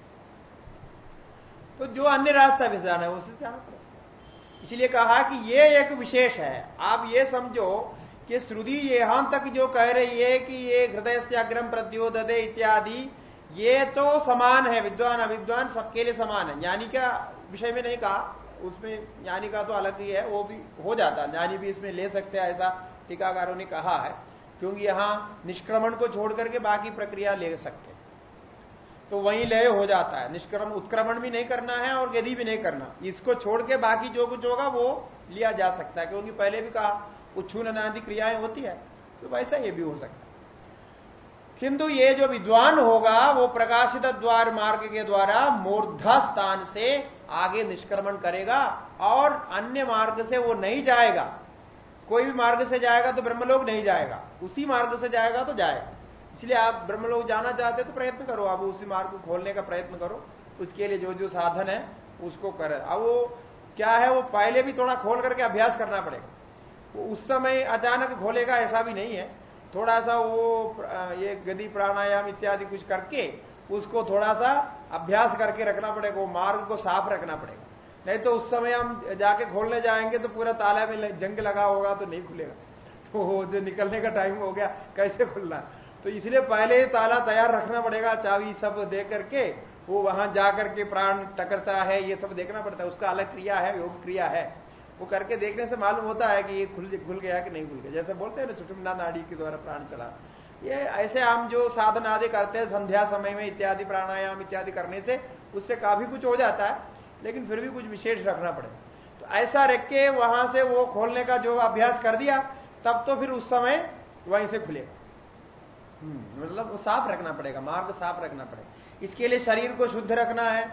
तो जो अन्य रास्ता भी जाना है, उसे जाना पड़ेगा। इसलिए कहा कि ये एक विशेष है। आप ये समझो कि श्रुति यहाँ तक जो कह रही है कि ये हृदय से अग्रम प्रद्योदे इत्यादि ये तो समान है, विद्वान, अविद्वान, सबके लिए समान है। ज्ञानी का विषय में नहीं कहा, उसमें ज्ञानी का तो अलग ही है, वो भी हो जाता ज्ञानी भी इसमें ले सकते हैं, ऐसा टीकाकारों ने कहा है, क्योंकि यहाँ निष्क्रमण को छोड़ करके बाकी प्रक्रिया ले सकते तो वहीं लय हो जाता है। निष्क्रमण उत्क्रमण भी नहीं करना है और गति भी नहीं करना, इसको छोड़ के बाकी जो कुछ होगा, वो लिया जा सकता है। क्योंकि पहले भी कहा उच्छून आदि क्रियाएँ होती है तो वैसा ये भी हो सकता है। किंतु ये जो विद्वान होगा, वो प्रकाशित द्वार मार्ग के द्वारा मूर्धा स्थान से आगे निष्क्रमण करेगा और अन्य मार्ग से वो नहीं जाएगा। कोई भी मार्ग से जाएगा तो ब्रह्मलोक नहीं जाएगा। उसी मार्ग से जाएगा तो जाएगा। इसलिए आप ब्रह्मलोक जाना चाहते तो प्रयत्न करो। आप उसी मार्ग को खोलने का प्रयत्न करो। उसके लिए जो जो साधन है, उसको करे। अब वो क्या है, वो पहले भी थोड़ा खोल करके अभ्यास करना पड़ेगा। उस समय अचानक खोलेगा, ऐसा भी नहीं है। थोड़ा सा वो ये गति प्राणायाम इत्यादि कुछ करके उसको थोड़ा सा अभ्यास करके रखना पड़ेगा, वो मार्ग को साफ़ रखना पड़ेगा। नहीं तो उस समय हम जाके खोलने जाएँगे तो पूरा ताला में जंग लगा होगा तो नहीं खुलेगा। तो जो निकलने का टाइम हो गया, कैसे खुलना? तो इसलिए पहले ताला तैयार रखना पड़ेगा, चाबी सब दे करके, वो वहाँ जाकर के प्राण टकरता है, ये सब देखना पड़ता है, उसका अलग क्रिया है, योग क्रिया है। वो करके देखने से मालूम होता है कि ये खुल खुल गया कि नहीं खुल गया। जैसे बोलते हैं ना सुषुम्ना नाड़ी के द्वारा प्राण चला। ये ऐसे हम जो साधन आदि करते हैं संध्या समय में इत्यादि प्राणायाम इत्यादि करने से उससे काफ़ी कुछ हो जाता है लेकिन फिर भी कुछ विशेष रखना पड़ेगा तो ऐसा रख के वहाँ से वो खोलने का जो अभ्यास कर दिया तब तो फिर उस समय वहीं से खुलेगा। हम्म, मतलब वो साफ़ रखना पड़ेगा मार्ग साफ़ रखना पड़ेगा। इसके लिए शरीर को शुद्ध रखना है।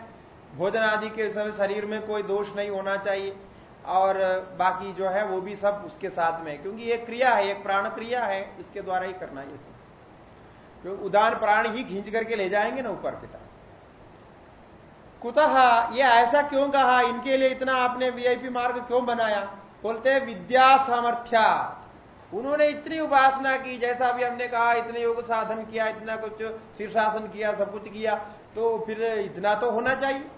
भोजन आदि के समय शरीर में कोई दोष नहीं होना चाहिए। और बाकी जो है वो भी सब उसके साथ में क्योंकि ये क्रिया है, एक प्राण क्रिया है, इसके द्वारा ही करना ये सब। क्योंकि उदान प्राण ही खींच करके ले जाएँगे ना ऊपर तरफ़। कुतः ये ऐसा क्यों कहा? इनके लिए इतना आपने वीआईपी मार्ग क्यों बनाया? बोलते हैं, विद्या सामर्थ्या। उन्होंने इतनी उपासना की, जैसा अभी हमने कहा, इतने योग साधन किया, इतना कुछ शीर्षासन किया, सब कुछ किया तो फिर इतना तो होना चाहिए।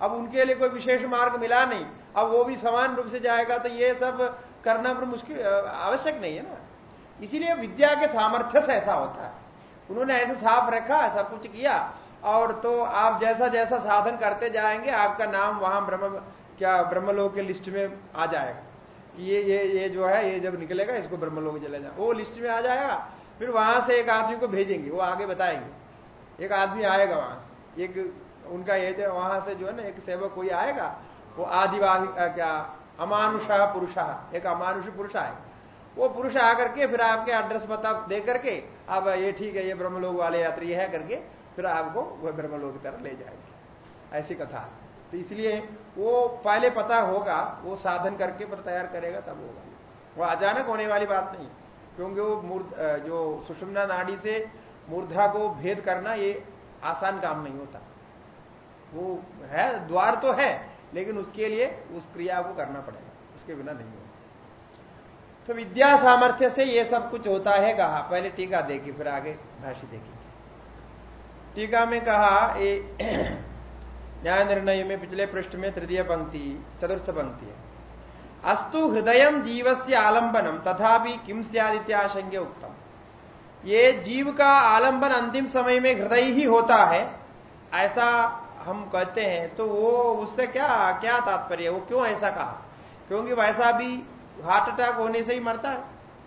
अब उनके लिए कोई विशेष मार्ग मिला नहीं। अब वो भी समान रूप से जाएगा तो ये सब करना पर मुश्किल आवश्यक नहीं है ना। इसीलिए विद्या के सामर्थ्य से ऐसा होता है। उन्होंने ऐसे साफ़ रखा सब कुछ किया, और तो आप जैसा जैसा साधन करते जाएँगे, आपका नाम वहाँ ब्रह्म, क्या ब्रह्मलोक के लिस्ट में आ जाएगा। ये ये ये जो है, ये जब निकलेगा, इसको ब्रह्मलोक चले जाए वो लिस्ट में आ जाएगा, फिर वहाँ से एक आदमी को भेजेंगे, वो आगे बताएँगे। एक आदमी आएगा वहाँ से, एक उनका ये वहाँ से जो है ना, एक सेवक कोई आएगा वो आदिवाही क्या, अमानुष पुरुष, एक अमानुष पुरुष आएगा वो पुरुष आकर के फिर आपके एड्रेस बता दे करके, अब ये ठीक है, ये ब्रह्मलोक वाले यात्री है करके, फिर आपको वह ब्रह्मलोक की तरफ़ ले जाएँगे। ऐसी कथा। तो इसलिए वो पहले पता होगा, वो साधन करके पर तैयार करेगा, तब होगा। वो अचानक होने वाली बात नहीं, क्योंकि वो मूर्ध जो सुषमना नाड़ी से मूर्धा को भेद करना ये आसान काम नहीं होता। वो है, द्वार तो है लेकिन उसके लिए उस क्रिया को करना पड़ेगा, उसके बिना नहीं होगा। तो विद्या सामर्थ्य से ये सब कुछ होता है कहा, पहले टीका देखी, फिर आगे भाषी देखी। टीका में कहा न्याय निर्णय में पिछले पृष्ठ में तृतीय पंक्ति, चतुर्थ पंक्ति है। अस्तु हृदय जीव से आलंबनम तथा किम सियादित्याशंक्य उत्तम ये जीव का आलंबन अंतिम समय में हृदय ही होता है, ऐसा हम कहते हैं तो वो उससे क्या क्या तात्पर्य वो क्यों ऐसा कहा? क्योंकि वैसा भी हार्ट अटैक होने से ही मरता है।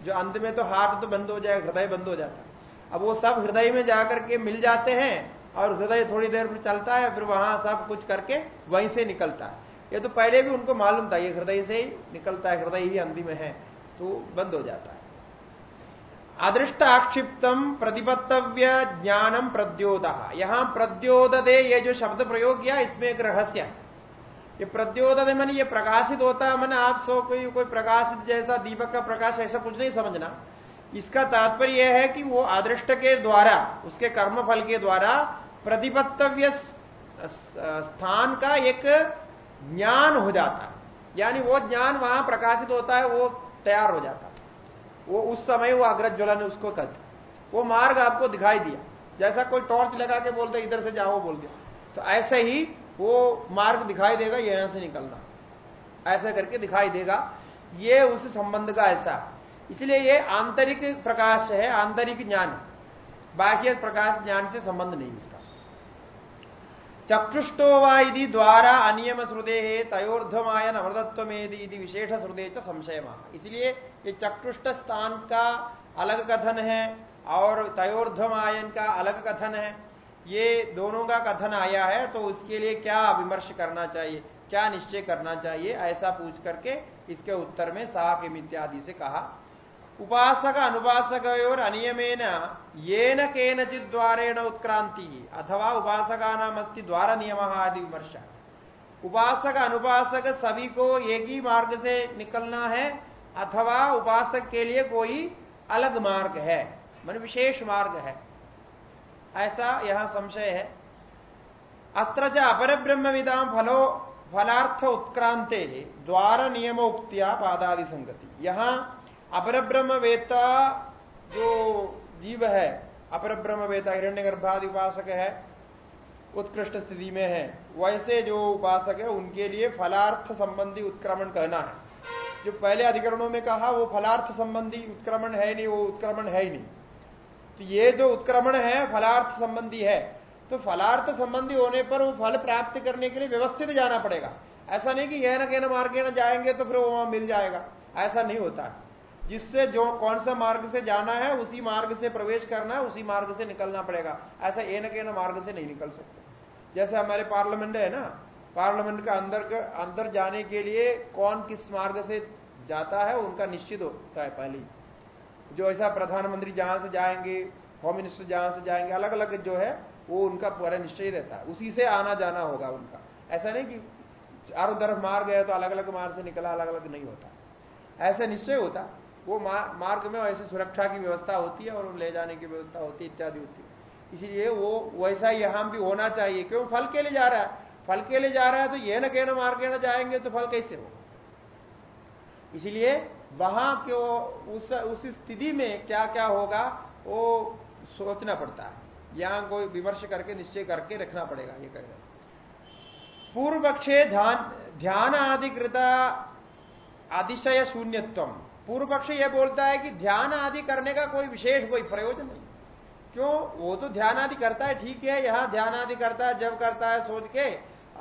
जो अंत में तो हार्ट तो बंद हो जाए हृदय बंद हो जाता है। अब वो सब हृदय में जाकर के मिल जाते हैं और हृदय थोड़ी देर में चलता है, फिर वहाँ सब कुछ करके वहीं से निकलता है। ये तो पहले भी उनको मालूम था, ये हृदय से ही निकलता है, हृदय ही अंतिम है तो बंद हो जाता है। अदृष्ट आक्षिप्तम प्रतिपत्तव्य ज्ञानम प्रद्योत यहाँ प्रद्योदे ये जो शब्द प्रयोग किया, इसमें एक रहस्य है। ये प्रद्योदय मन ये प्रकाशित होता है मन आप सो कोई कोई प्रकाशित जैसा, दीपक का प्रकाश, ऐसा कुछ नहीं समझना। इसका तात्पर्य यह है कि वो अदृष्ट के द्वारा, उसके कर्म फल के द्वारा प्रतिपत्तव्य स्थान का एक ज्ञान हो जाता। है यानी वो ज्ञान वहाँ प्रकाशित होता है, वो तैयार हो जाता। है वो उस समय वो अग्रज्वलन उसको कहते वो मार्ग आपको दिखाई दिया। जैसा कोई टॉर्च लगा के बोलते, इधर से जाओ, बोल दिया। तो ऐसे ही वो मार्ग दिखाई देगा यहाँ से निकलना। ऐसा करके दिखाई देगा। ये उस संबंध का ऐसा। इसलिए ये आंतरिक प्रकाश है, आंतरिक ज्ञान। बाह्य प्रकाश ज्ञान से संबंध नहीं उसका। चक्षुष्टो वादि द्वारा अनियम श्रुदे तयोर्धमायन अमृतत्वेदि विशेष श्रुदे संशय इसलिए ये चक्षुष्ट स्थान का अलग कथन है और तयोर्धमायन का अलग कथन है। ये दोनों का कथन आया है तो उसके लिए क्या विमर्श करना चाहिए, क्या निश्चय करना चाहिए, ऐसा पूछ करके इसके उत्तर में साकिम इत्यादि से कहा। उपासक अनुपासक और अनियमेन ये न केनचित द्वारेण उत्क्रांति, अथवा उपासका नाम अस्ति द्वार नियम आदि विमर्श। उपासक अनुपासक सभी को एक ही मार्ग से निकलना है अथवा उपासक के लिए कोई अलग मार्ग है, मन विशेष मार्ग है। ऐसा यहाँ संशय है। अत्र अपर ब्रह्म फलो, फलार्थ उत्क्रांते, द्वार नियम उक्तिया पादादि संगति। यहाँ अपर ब्रह्म वेता जो जीव है अपर ब्रह्म वेता हिरण्य गर्भादि उपासक है, उत्कृष्ट स्थिति में है, वैसे जो उपासक है, उनके लिए फलार्थ संबंधी उत्क्रमण कहना है। जो पहले अधिकरणों में कहा, वो फलार्थ संबंधी उत्क्रमण है नहीं, वो उत्क्रमण है ही नहीं। तो ये जो उत्क्रमण है, फलार्थ संबंधी है तो फलार्थ संबंधी होने पर वो फल प्राप्त करने के लिए व्यवस्थित जाना पड़ेगा। ऐसा नहीं कि यह ना कहना मार्ग न जाएँगे तो फिर वो वहाँ मिल जाएगा। ऐसा नहीं होता। जिससे जो कौन सा मार्ग से जाना है, उसी मार्ग से प्रवेश करना है, उसी मार्ग से निकलना पड़ेगा। ऐसा ए न कहना मार्ग से नहीं निकल सकते। जैसे हमारे पार्लियामेंट है ना, पार्लियामेंट का अंदर अंदर जाने के लिए कौन किस मार्ग से जाता है, उनका निश्चित होता है पहले। जो ऐसा प्रधानमंत्री जहाँ से जाएँगे होम मिनिस्टर जहाँ से जाएँगे अलग अलग जो है, वो उनका पूरा निश्चय रहता है। उसी से आना जाना होगा उनका। ऐसा नहीं कि चारों तरफ़ मार है तो अलग अलग मार्ग से निकला अलग अलग नहीं होता। ऐसा निश्चय होता। वो मार्ग में ऐसे सुरक्षा की व्यवस्था होती है और ले जाने की व्यवस्था होती है, इत्यादि होती है। इसीलिए वो, वैसा यहाँ भी होना चाहिए, क्यों? फल के लिए जा रहा है। फल के लिए जा रहा है तो ये न कहना मार्ग ना जाएँगे तो फल कैसे हो इसलिए वहाँ क्यों, उस उस स्थिति में क्या क्या होगा, वो सोचना पड़ता है। यहाँ कोई विमर्श करके, निश्चय करके रखना पड़ेगा ये कह रहे पूर्व पक्षे ध्यान ध्यान आदिकृत अतिशय शून्यत्व पूर्व पक्ष यह बोलता है कि ध्यान आदि करने का कोई विशेष, कोई प्रयोजन नहीं। क्यों? वो तो ध्यान आदि करता है, ठीक है, यहाँ ध्यान आदि करता है, जब करता है, सोच के,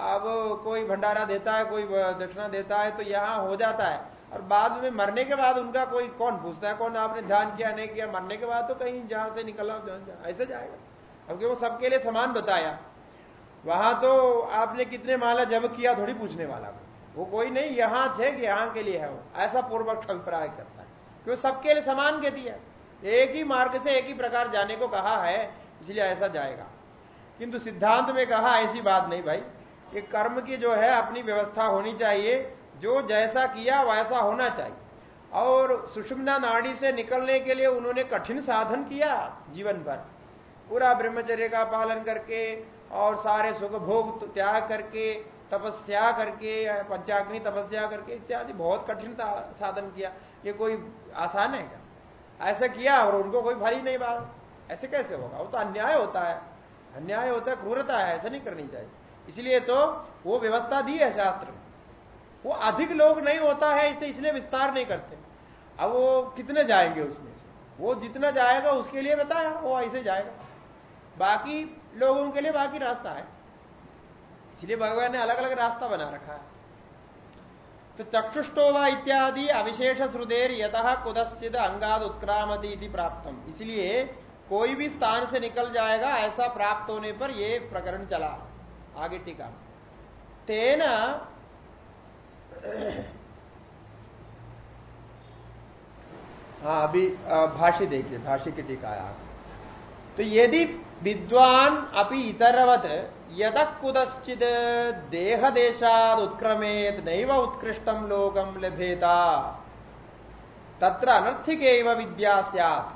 अब कोई भंडारा देता है, कोई दक्षिणा देता है तो यहाँ हो जाता है। और बाद में मरने के बाद उनका कोई, कौन पूछता है, कौन आपने ध्यान किया, नहीं किया, मरने के बाद तो कहीं जहाँ से निकला ऐसे जाएगा। अब वो सबके लिए समान बताया। वहाँ तो आपने कितने माला जब किया, थोड़ी पूछने वाला वो कोई नहीं, यहाँ थे कि यहाँ के लिए है वो। ऐसा पूर्वक अभिप्राय करता है। क्यों सबके लिए समान गति है। एक ही मार्ग से एक ही प्रकार जाने को कहा है, इसलिए ऐसा जाएगा। किंतु सिद्धांत में कहा ऐसी बात नहीं भाई, कि कर्म की जो है, अपनी व्यवस्था होनी चाहिए जो जैसा किया वैसा होना चाहिए। और सुषमना नाड़ी से निकलने के लिए उन्होंने कठिन साधन किया जीवन भर। पूरा ब्रह्मचर्य का पालन करके और सारे सुख भोग त्याग करके, तपस्या करके, पंचाग्नि तपस्या करके इत्यादि बहुत कठिन साधन किया। ये कोई आसान है क्या? ऐसा किया और उनको कोई ही नहीं बात। ऐसे कैसे होगा? वो तो अन्याय होता है। अन्याय होता है, क्रूरता है, ऐसा नहीं करनी चाहिए। इसलिए तो वो व्यवस्था दी है शास्त्र में। वो अधिक लोग नहीं होता है, इसे इसलिए विस्तार नहीं करते। अब वो कितने जाएँगे उसमें से? वो जितना जाएगा, उसके लिए बताया, वो ऐसे जाएगा। बाकी लोगों के लिए बाकी रास्ता है। इसलिए भगवान ने अलग अलग रास्ता बना रखा है। तो चक्षुष्टोवा इत्यादि अविशेष श्रुदेर यथ कुदश्चित अंगाद उत्क्रामती प्राप्तम। इसलिए कोई भी स्थान से निकल जाएगा, ऐसा प्राप्त होने पर यह प्रकरण चला। आगे टीका तेना हाँ अभी भाष्य देखिए, भाष्य की टीका है तो यदि विद्वान अपि इतरवत यद कुदश्चित देह देशाद उत्क्रमेत नैव उत्कृष्टम लोकम लभेता, तत्र अनर्थिक विद्या सियात।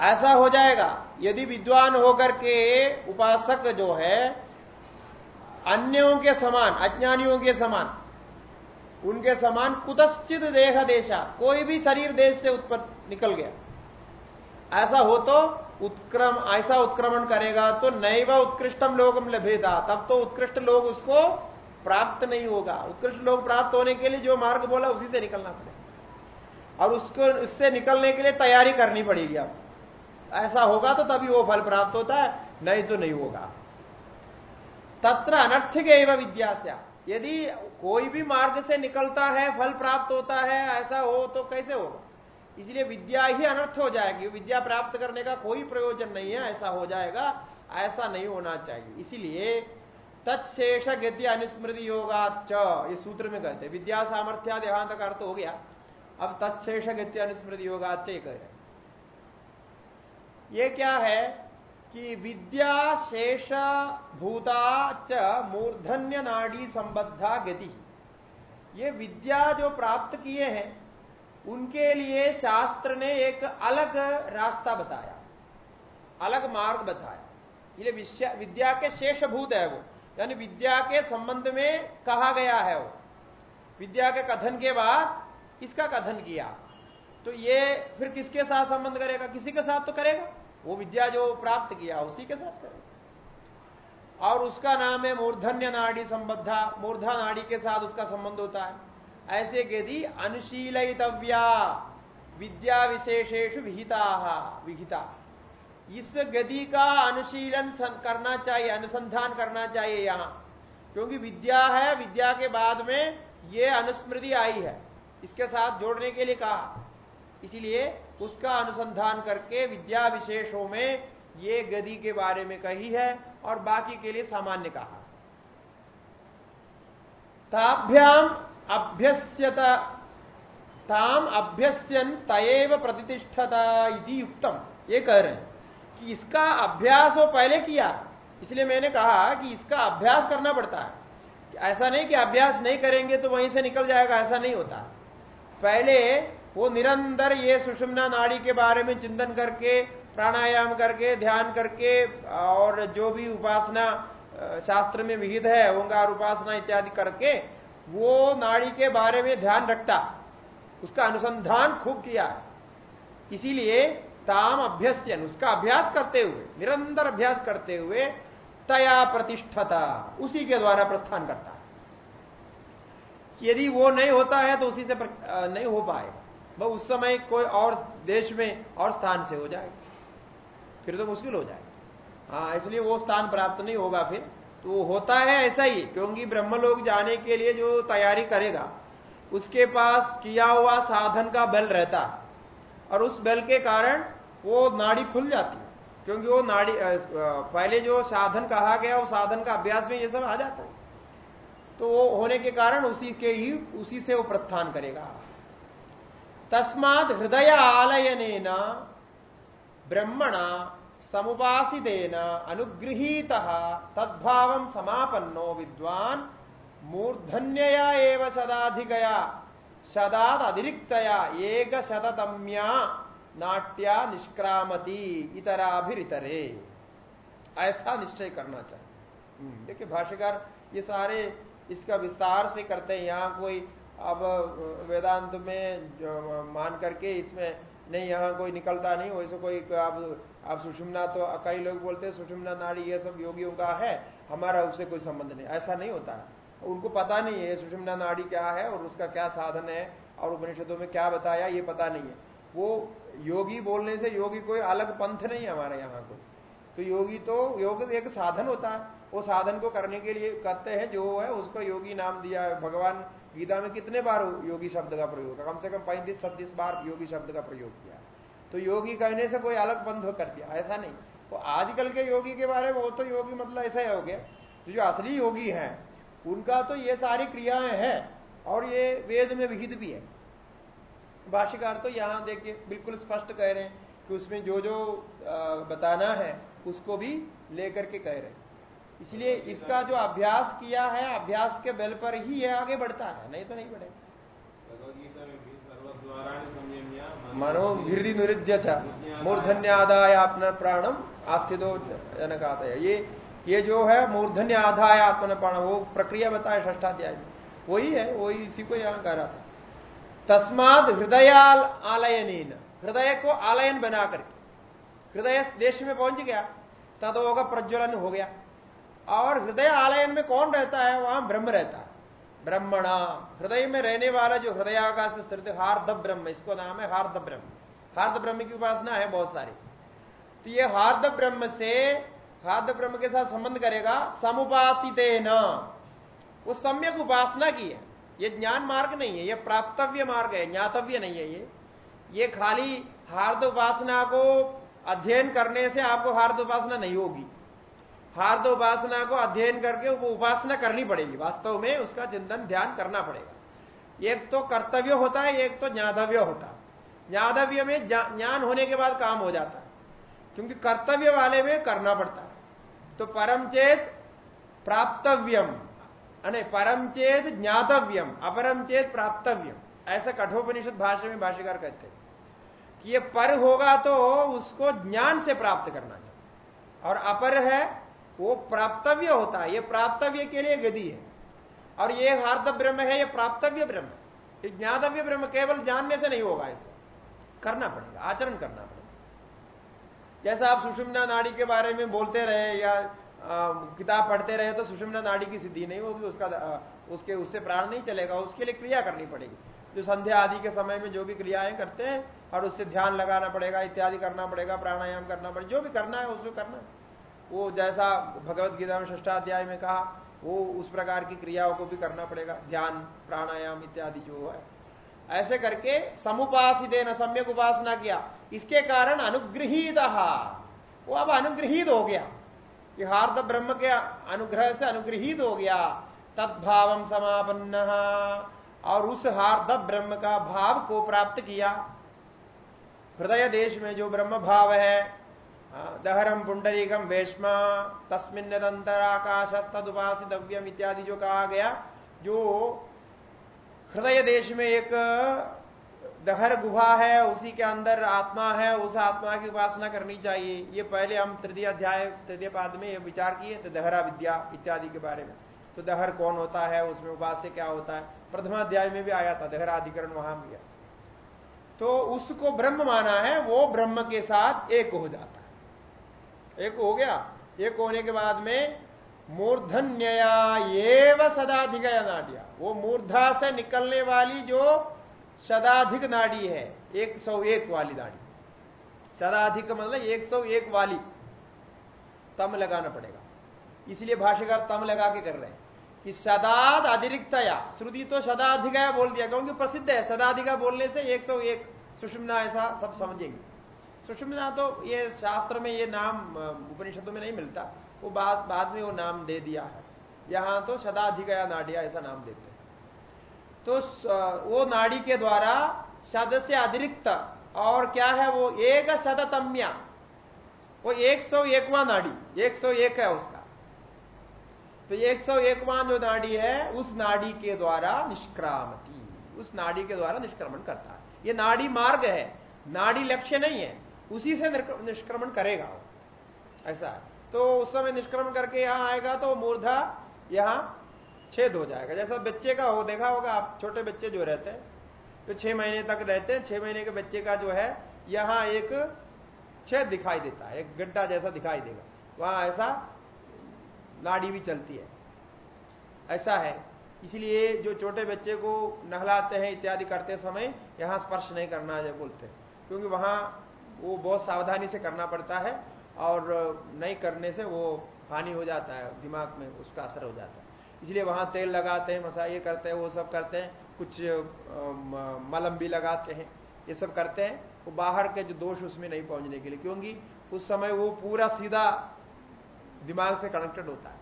ऐसा हो जाएगा, यदि विद्वान होकर के उपासक जो है, अन्यों के समान, अज्ञानियों के समान उनके समान कुतश्चित देह देशा, कोई भी शरीर देश से उत्पन्न निकल गया। ऐसा हो तो उत्क्रम, ऐसा उत्क्रमण करेगा तो नैव उत्कृष्टम लोगम लभेदा, तब तो उत्कृष्ट लोग उसको प्राप्त नहीं होगा। उत्कृष्ट लोग प्राप्त होने के लिए जो मार्ग बोला, उसी से निकलना पड़ेगा। और उसको इससे निकलने के लिए तैयारी करनी पड़ेगी अब। ऐसा होगा तो तभी वो फल प्राप्त होता है, नहीं तो नहीं होगा। तत्र अनर्थिक एवं विद्या यदि कोई भी मार्ग से निकलता है, फल प्राप्त होता है, ऐसा हो तो कैसे होगा? इसलिए विद्या ही अनर्थ हो जाएगी। विद्या प्राप्त करने का कोई प्रयोजन नहीं है, ऐसा हो जाएगा। ऐसा नहीं होना चाहिए। इसीलिए तत्शेष गति अनुस्मृति योगाच ये सूत्र में कहते हैं। विद्या सामर्थ्या देहांत का अर्थ हो गया। अब तत्शेष गति अनुस्मृति योगाच ये कह रहे ये क्या है? कि विद्या शेष भूता च मूर्धन्य नाड़ी संबद्धा गति। ये विद्या जो प्राप्त किए हैं, उनके लिए शास्त्र ने एक अलग रास्ता बताया, अलग मार्ग बताया। इसलिए विद्या के शेष भूत है वो। यानी विद्या के संबंध में कहा गया है वो। विद्या के कथन के बाद इसका कथन किया? तो ये फिर किसके साथ संबंध करेगा? किसी के साथ तो करेगा। वो विद्या जो प्राप्त किया, उसी के साथ करेगा और उसका नाम है मूर्धन्य नाड़ी संबद्धा। मूर्धा नाड़ी के साथ उसका संबंध होता है। ऐसे गति अनुशीलितव्या विद्या विशेषेश विहिता विहिता। इस गति का अनुशीलन करना चाहिए, अनुसंधान करना चाहिए यहाँ। क्योंकि विद्या है, विद्या के बाद में ये अनुस्मृति आई है। इसके साथ जोड़ने के लिए कहा। इसीलिए उसका अनुसंधान करके विद्या विशेषों में ये गदी के बारे में कही है और बाकी के लिए सामान्य कहा। ताभ्याम अभ्यस्यत, ताम अभ्यस्यन तयव प्रतिष्ठता युक्तम। ये कह रहे हैं कि इसका अभ्यास वो पहले किया, इसलिए मैंने कहा कि इसका अभ्यास करना पड़ता है। ऐसा नहीं कि अभ्यास नहीं करेंगे तो वहीं से निकल जाएगा, ऐसा नहीं होता। पहले वो निरंतर ये सुषमना नाड़ी के बारे में चिंतन करके, प्राणायाम करके, ध्यान करके, और जो भी उपासना शास्त्र में विहित है, ओंकार उपासना इत्यादि करके, वो नाड़ी के बारे में ध्यान रखता। उसका अनुसंधान खूब किया। इसीलिए ताम अभ्यस्यन, उसका अभ्यास करते हुए, निरंतर अभ्यास करते हुए, तया प्रतिष्ठता, उसी के द्वारा प्रस्थान करता। यदि वो नहीं होता है तो उसी से नहीं हो पाएगा। वह उस समय कोई और देश में और स्थान से हो जाएगा। फिर तो मुश्किल हो जाएगा। हाँ इसलिए वो स्थान प्राप्त नहीं होगा फिर। तो होता है ऐसा ही, क्योंकि ब्रह्म लोग जाने के लिए जो तैयारी करेगा, उसके पास किया हुआ साधन का बल रहता है। और उस बल के कारण वो नाड़ी खुल जाती है, क्योंकि वो नाड़ी पहले जो साधन कहा गया, वो साधन का अभ्यास में ये सब आ जाता है। तो वो होने के कारण उसी के ही, उसी से वो प्रस्थान करेगा। तस्मात हृदय आलयन ब्रह्मणा समुपासितेन अनुगृहीत तद्भाव समापन्नो विद्वान मूर्धन्यया एव सदाधिकया सदाद अतिरिक्तया एक शततम्या नाट्या निष्क्रामती इतराभितरे ऐसा निश्चय करना चाहिए। हम्म, देखिए भाष्यकार ये सारे इसका विस्तार से करते हैं यहाँ कोई अब वेदांत में मान करके इसमें नहीं, यहाँ कोई निकलता नहीं, वैसे कोई आप आप सुषुम्ना तो कई लोग बोलते हैं, सुषुम्ना नाड़ी ये सब योगियों का है, हमारा उससे कोई संबंध नहीं, ऐसा नहीं होता। है उनको पता नहीं है, सुषुम्ना नाड़ी क्या है और उसका क्या साधन है, और उपनिषदों में क्या बताया, ये पता नहीं है। वो योगी बोलने से योगी कोई अलग पंथ नहीं है हमारे यहाँ कोई तो योगी तो योग एक साधन होता है, वो साधन को करने के लिए करते हैं, जो है, उसको योगी नाम दिया है, भगवान गीता में कितने बार योगी शब्द का प्रयोग कम से कम पैंतीस, छत्तीस बार योगी शब्द का प्रयोग किया। तो योगी कहने से कोई अलग बंध कर दिया ऐसा नहीं। तो आजकल के योगी के बारे में, वो तो योगी मतलब ऐसा ही हो गया। तो जो असली योगी हैं, उनका तो ये सारी क्रियाएँ हैं और ये वेद में विहित भी है। भाष्यकार तो यहाँ देखिए, बिल्कुल स्पष्ट कह रहे हैं कि उसमें जो जो बताना है, उसको भी लेकर के कह रहे हैं। इसलिए इसका जो अभ्यास किया है, अभ्यास के बल पर ही यह आगे बढ़ता है। नहीं तो नहीं बढ़ेगा। मनो हृदय निरुद्य मूर्धन्यादाय अपना प्राणम आस्थितो जनकात ये ये जो है मूर्धन्य आधाय आत्मन प्राण वो प्रक्रिया बताए ष्ठाध्याय वही है, वही इसी को यहाँ कह रहा था। तस्माद हृदयाल आलयन हृदय को आलयन बना करके हृदय देश में पहुँच गया तदोग प्रज्वलन हो गया। और हृदय आलयन में कौन रहता है? वहाँ ब्रह्म रहता है। ब्रह्मणा, हृदय में रहने वाला जो हृदयाकाश स्थित हार्द ब्रह्म इसको नाम है हार्द ब्रह्म हार्द ब्रह्म की उपासना है बहुत सारी। तो ये हार्द ब्रह्म से हार्द ब्रह्म के साथ संबंध करेगा समुपासित न वो सम्यक उपासना की है। ये ज्ञान मार्ग नहीं है, ये प्राप्तव्य मार्ग है, ज्ञातव्य नहीं है ये। ये खाली हार्द उपासना को अध्ययन करने से आपको हार्द उपासना नहीं होगी। हार्द उपासना को अध्ययन करके वो उपासना करनी पड़ेगी। वास्तव में उसका चिंतन ध्यान करना पड़ेगा। एक तो कर्तव्य होता है, एक तो ज्ञाधव्य होता है। ज्ञातव्य में ज्ञान होने के बाद काम हो जाता है। क्योंकि कर्तव्य वाले में करना पड़ता है। तो परम चेत प्राप्तव्यम, अने ज्ञातव्यम, अपरम चेत प्राप्तव्यम, ऐसा कठोपनिषद भाषा में भाष्यकार कहते हैं कि ये पर होगा तो उसको ज्ञान से प्राप्त करना चाहिए। और अपर है वो प्राप्तव्य होता है, ये प्राप्तव्य के लिए गति है। और ये हार्द ब्रह्म है, ये प्राप्तव्य ब्रह्म। ये ज्ञातव्य ब्रह्म केवल जानने से नहीं होगा इसे। करना पड़ेगा, आचरण करना पड़ेगा। जैसा आप सुषुम्ना नाड़ी के बारे में बोलते रहे या किताब पढ़ते रहे तो सुषमना नाड़ी की सिद्धि नहीं होगी, उसका उसके, उससे प्राण नहीं चलेगा, उसके लिए क्रिया करनी पड़ेगी। जो संध्या आदि के समय में जो भी क्रियाएँ करते हैं, और उससे ध्यान लगाना पड़ेगा, इत्यादि करना पड़ेगा, प्राणायाम करना पड़ेगा, जो भी करना है, उसको करना है। वो जैसा भगवत गीता में ष्टाध्याय में कहा, वो उस प्रकार की क्रियाओं को भी करना पड़ेगा। ध्यान, प्राणायाम इत्यादि जो है। ऐसे करके समुपासित न सम्यक उपासना किया। इसके कारण अनुग्रहित। वो अब अनुग्रहित हो गया। हार्द ब्रह्म के अनुग्रह से अनुग्रहित हो गया। तत्भाव समापन्न। और उस हार्द ब्रह्म का भाव को प्राप्त किया। हृदय देश में जो ब्रह्म भाव है दहरम पुंडरीकम वेश्मा, तस्मिन आकाश तदुपासितव्यम इत्यादि जो कहा गया, जो हृदय देश में एक दहर गुहा है, उसी के अंदर आत्मा है, उस आत्मा की उपासना करनी चाहिए। ये पहले हम तृतीय अध्याय, तृतीय पाद में ये विचार किए तो दहरा विद्या इत्यादि के बारे में। तो दहर कौन होता है, उसमें उपास्य क्या होता है? प्रथमाध्याय में भी आया था, दहरा अधिकरण वहाँ भी तो उसको ब्रह्म माना है, वो ब्रह्म के साथ एक हो जाता है। एक हो गया। एक होने के बाद में मूर्धन्यया एव सदाधिक नाडिया। वो मूर्धा से निकलने वाली जो सदाधिक नाड़ी है 101 वाली नाड़ी। सदाधिक मतलब 101 वाली। तम लगाना पड़ेगा। इसलिए भाष्यकार तम लगा के कर रहे हैं कि सदाद अतिरिक्तया। श्रुति तो सदाधिका बोल दिया, क्योंकि प्रसिद्ध है। सदाधिका बोलने से 101 सुषमना ऐसा सब समझेंगे। सुषमना तो ये शास्त्र में ये नाम उपनिषदों में नहीं मिलता। वो बाद बाद में वो नाम दे दिया है। यहाँ तो सदाधिकया नाडिया ऐसा नाम देते हैं। तो वो नाड़ी के द्वारा शद से अतिरिक्त, और क्या है वो? एक शततम्या। वो एक सौ एकवा नाड़ी, एक सौ एक है उसका। तो एक सौ एकवा जो नाड़ी है, उस नाड़ी के द्वारा निष्क्रामती। उस नाड़ी के द्वारा निष्क्रमण करता है। ये नाड़ी मार्ग है। नाड़ी लक्ष्य नहीं है। उसी से निष्क्रमण करेगा वो। ऐसा है। तो उस समय निष्क्रमण करके यहाँ आएगा तो मूर्धा यहाँ छेद हो जाएगा। जैसा बच्चे का हो, देखा होगा आप, छोटे बच्चे जो रहते हैं तो छह महीने तक रहते हैं, छह महीने के बच्चे का जो है, यहाँ एक छेद दिखाई देता है, एक गड्ढा जैसा दिखाई देगा। वहाँ ऐसा नाड़ी भी चलती है। ऐसा है। इसलिए जो छोटे बच्चे को नहलाते हैं, इत्यादि करते समय यहाँ स्पर्श नहीं करना बोलते क्योंकि वहाँ वो बहुत सावधानी से करना पड़ता है और नहीं करने से वो हानि हो जाता है, दिमाग में उसका असर हो जाता है। इसलिए वहाँ तेल लगाते हैं मसाइए करते हैं, वो सब करते हैं, कुछ मलम भी लगाते हैं, ये सब करते हैं। वो बाहर के जो दोष उसमें नहीं पहुँचने के लिए, क्योंकि उस समय वो पूरा सीधा दिमाग से कनेक्टेड होता है।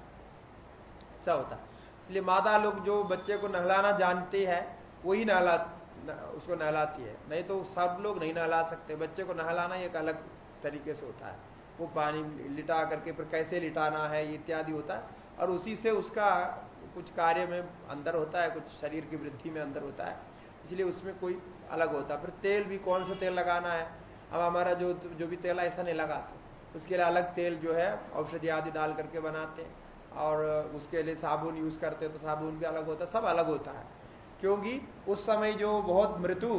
ऐसा होता है। इसलिए माता लोग जो बच्चे को नहलाना जानती है, वही नहला उसको नहलाती है। नहीं तो सब लोग नहीं नहला सकते। बच्चे को नहलाना एक अलग तरीके से होता है। वो पानी लिटा करके फिर कैसे लिटाना है इत्यादि होता है। और उसी से उसका कुछ कार्य में अंदर होता है, कुछ शरीर की वृद्धि में अंदर होता है। इसलिए उसमें कोई अलग होता है। फिर तेल भी, कौन सा तेल लगाना है? अब हमारा जो जो भी तेल ऐसा नहीं लगाते। उसके लिए अलग तेल जो है, औषधि आदि डाल करके बनाते हैं। और उसके लिए साबुन यूज़ करते हैं तो साबुन भी अलग होता है। सब अलग होता है। क्योंकि उस समय जो बहुत मृत्यु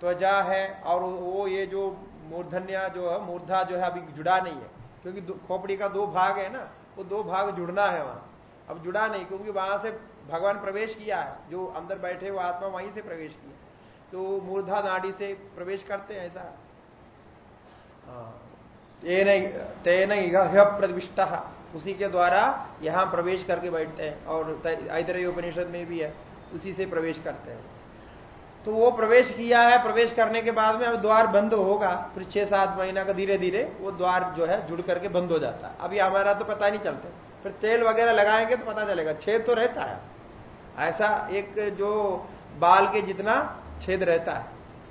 त्वचा है और वो ये जो मूर्धन्या जो है, मूर्धा जो है, अभी जुड़ा नहीं है। क्योंकि खोपड़ी का दो भाग है ना, वो दो भाग जुड़ना है वहाँ। अब जुड़ा नहीं, क्योंकि वहाँ से भगवान प्रवेश किया है। जो अंदर बैठे वो आत्मा वहीं से प्रवेश किया। तो मूर्धा नाड़ी से प्रवेश करते हैं ऐसा। तेन इह प्रविष्ट। उसी के द्वारा यहाँ प्रवेश करके बैठते हैं। और ऐतरेय उपनिषद में भी है। उसी से प्रवेश करते हैं। तो वो प्रवेश किया है, प्रवेश करने के बाद में अब द्वार बंद होगा, फिर छह सात महीना का धीरे धीरे वो द्वार जो है जुड़ करके बंद हो जाता है। अभी हमारा तो पता नहीं चलता। फिर तेल वगैरह लगाएँगे तो पता चलेगा, छेद तो रहता है। ऐसा एक जो बाल के जितना छेद रहता है,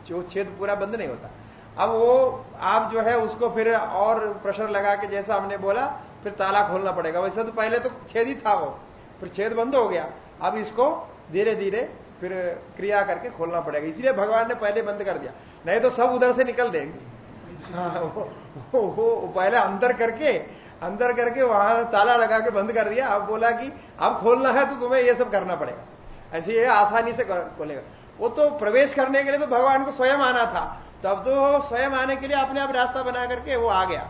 जो छेद पूरा बंद नहीं होता। अब वो, आप जो है उसको फिर और प्रेशर लगा के जैसा हमने बोला, फिर ताला खोलना पड़ेगा। वैसे तो पहले तो छेद ही था वो, फिर छेद बंद हो गया। अब इसको धीरे धीरे फिर क्रिया करके खोलना पड़ेगा। इसलिए भगवान ने पहले बंद कर दिया। नहीं तो सब उधर से निकल देंगे। हाँ, वो, वो, पहले अंदर करके अंदर करके वहाँ ताला लगा के बंद कर दिया। अब बोला कि अब खोलना है तो तुम्हें ये सब करना पड़ेगा। ऐसे ये आसानी से खोलेगा। वो तो प्रवेश करने के लिए तो भगवान को स्वयं आना था। तब तो स्वयं आने के लिए अपने आप रास्ता बना करके वो आ गया।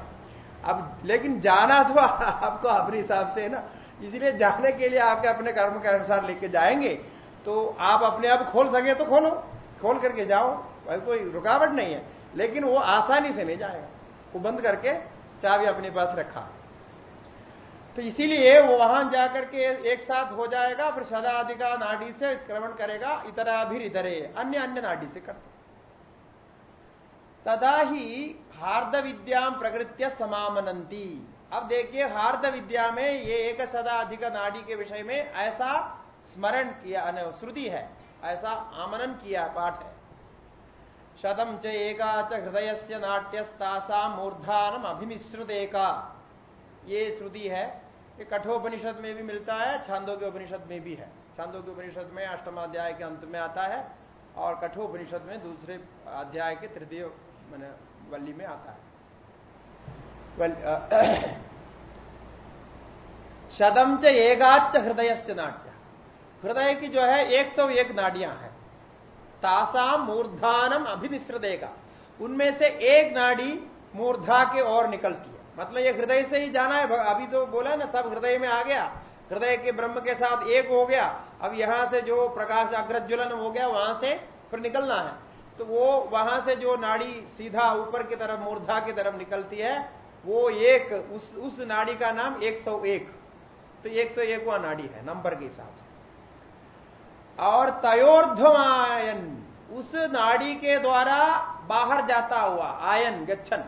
अब लेकिन जाना तो आपको अपने हिसाब से है ना। इसलिए जाने के लिए आपके अपने कर्म के अनुसार लेके जाएँगे तो आप अपने आप खोल सके तो खोलो, खोल करके जाओ, भाई कोई रुकावट नहीं है, लेकिन वो आसानी से नहीं जाएगा। वो बंद करके चाबी अपने पास रखा। तो इसीलिए वो वहाँ जाकर के एक साथ हो जाएगा, फिर सदा सदाधिका नाड़ी से क्रमण करेगा इतरा भी इतरे, अन्य अन्य नाड़ी से करते। तदा ही हार्द विद्या प्रकृत्य समामनंती अब देखिए हार्द विद्या में ये एक सदा अधिक नाड़ी के विषय में ऐसा स्मरण किया श्रुति है, ऐसा आमनन किया पाठ है। शतम च एका च हृदय से नाट्यस्तासा मूर्धानम अभिमिश्रुत एका ये श्रुति है, ये कठोपनिषद में भी मिलता है छांदों के उपनिषद में भी है। छांदों के उपनिषद में अष्टमाध्याय के अंत में आता है और कठोपनिषद में दूसरे अध्याय के तृतीय, मैंने वल्ली में आता है। शतम च एकाच हृदय से नाट्य हृदय की जो है 101 नाड़ियाँ हैं तासा मूर्धानम अभिमिश्र देगा उनमें से एक नाड़ी मूर्धा के ओर निकलती है मतलब ये हृदय से ही जाना है अभी तो बोला ना सब हृदय में आ गया हृदय के ब्रह्म के साथ एक हो गया अब यहाँ से जो प्रकाश अग्रज्वलन हो गया वहाँ से फिर निकलना है तो वो वहाँ से जो नाड़ी सीधा ऊपर की तरफ़ मूर्धा की तरफ़ निकलती है वो एक, उस उस नाड़ी का नाम 101 तो 101 वह नाड़ी है, नंबर के हिसाब से। और तयोर्धमायन उस नाड़ी के द्वारा बाहर जाता हुआ, आयन, गच्छन,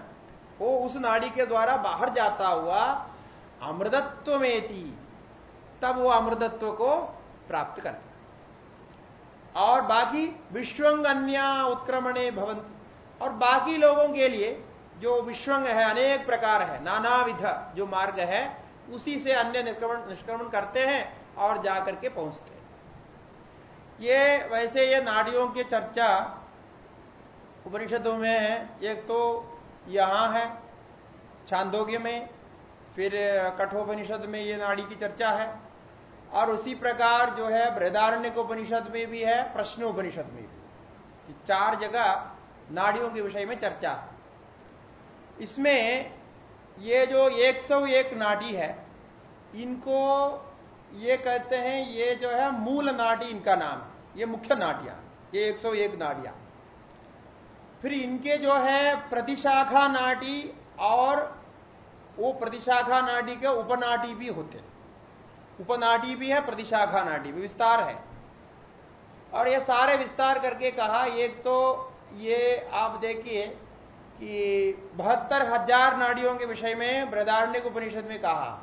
वो उस नाड़ी के द्वारा बाहर जाता हुआ अमृतत्व में तब वो अमृतत्व को प्राप्त करता और बाकी विश्वंग अन्य उत्क्रमणे भवन और बाकी लोगों के लिए जो विश्वंग है, अनेक प्रकार है, नानाविध जो मार्ग है, उसी से अन्य निष्क्रमण निष्क्रमण करते हैं और जाकर के पहुँचते हैं। ये वैसे ये नाड़ियों की चर्चा उपनिषदों में है। एक तो यहाँ है, छांदोग्य में, फिर कठोपनिषद में ये नाड़ी की चर्चा है, और उसी प्रकार जो है बृहदारण्य उपनिषद में भी है, प्रश्नोपनिषद में भी चार जगह नाड़ियों के विषय में चर्चा है। इसमें ये जो 101 नाड़ी है, इनको ये कहते हैं, ये जो है मूल नाड़ी इनका नाम है ये मुख्य नाटियाँ ये 101 नाड़ियाँ। फिर इनके जो है प्रतिशाखा नाटी और वो प्रतिशाखा नाटी के उपनाटी भी होते हैं। उपनाटी भी है, प्रतिशाखा नाटी भी, विस्तार है। और ये सारे विस्तार करके कहा, एक तो ये आप देखिए कि बहत्तर हज़ार नाड़ियों के विषय में बृदारण्य उपनिषद में कहा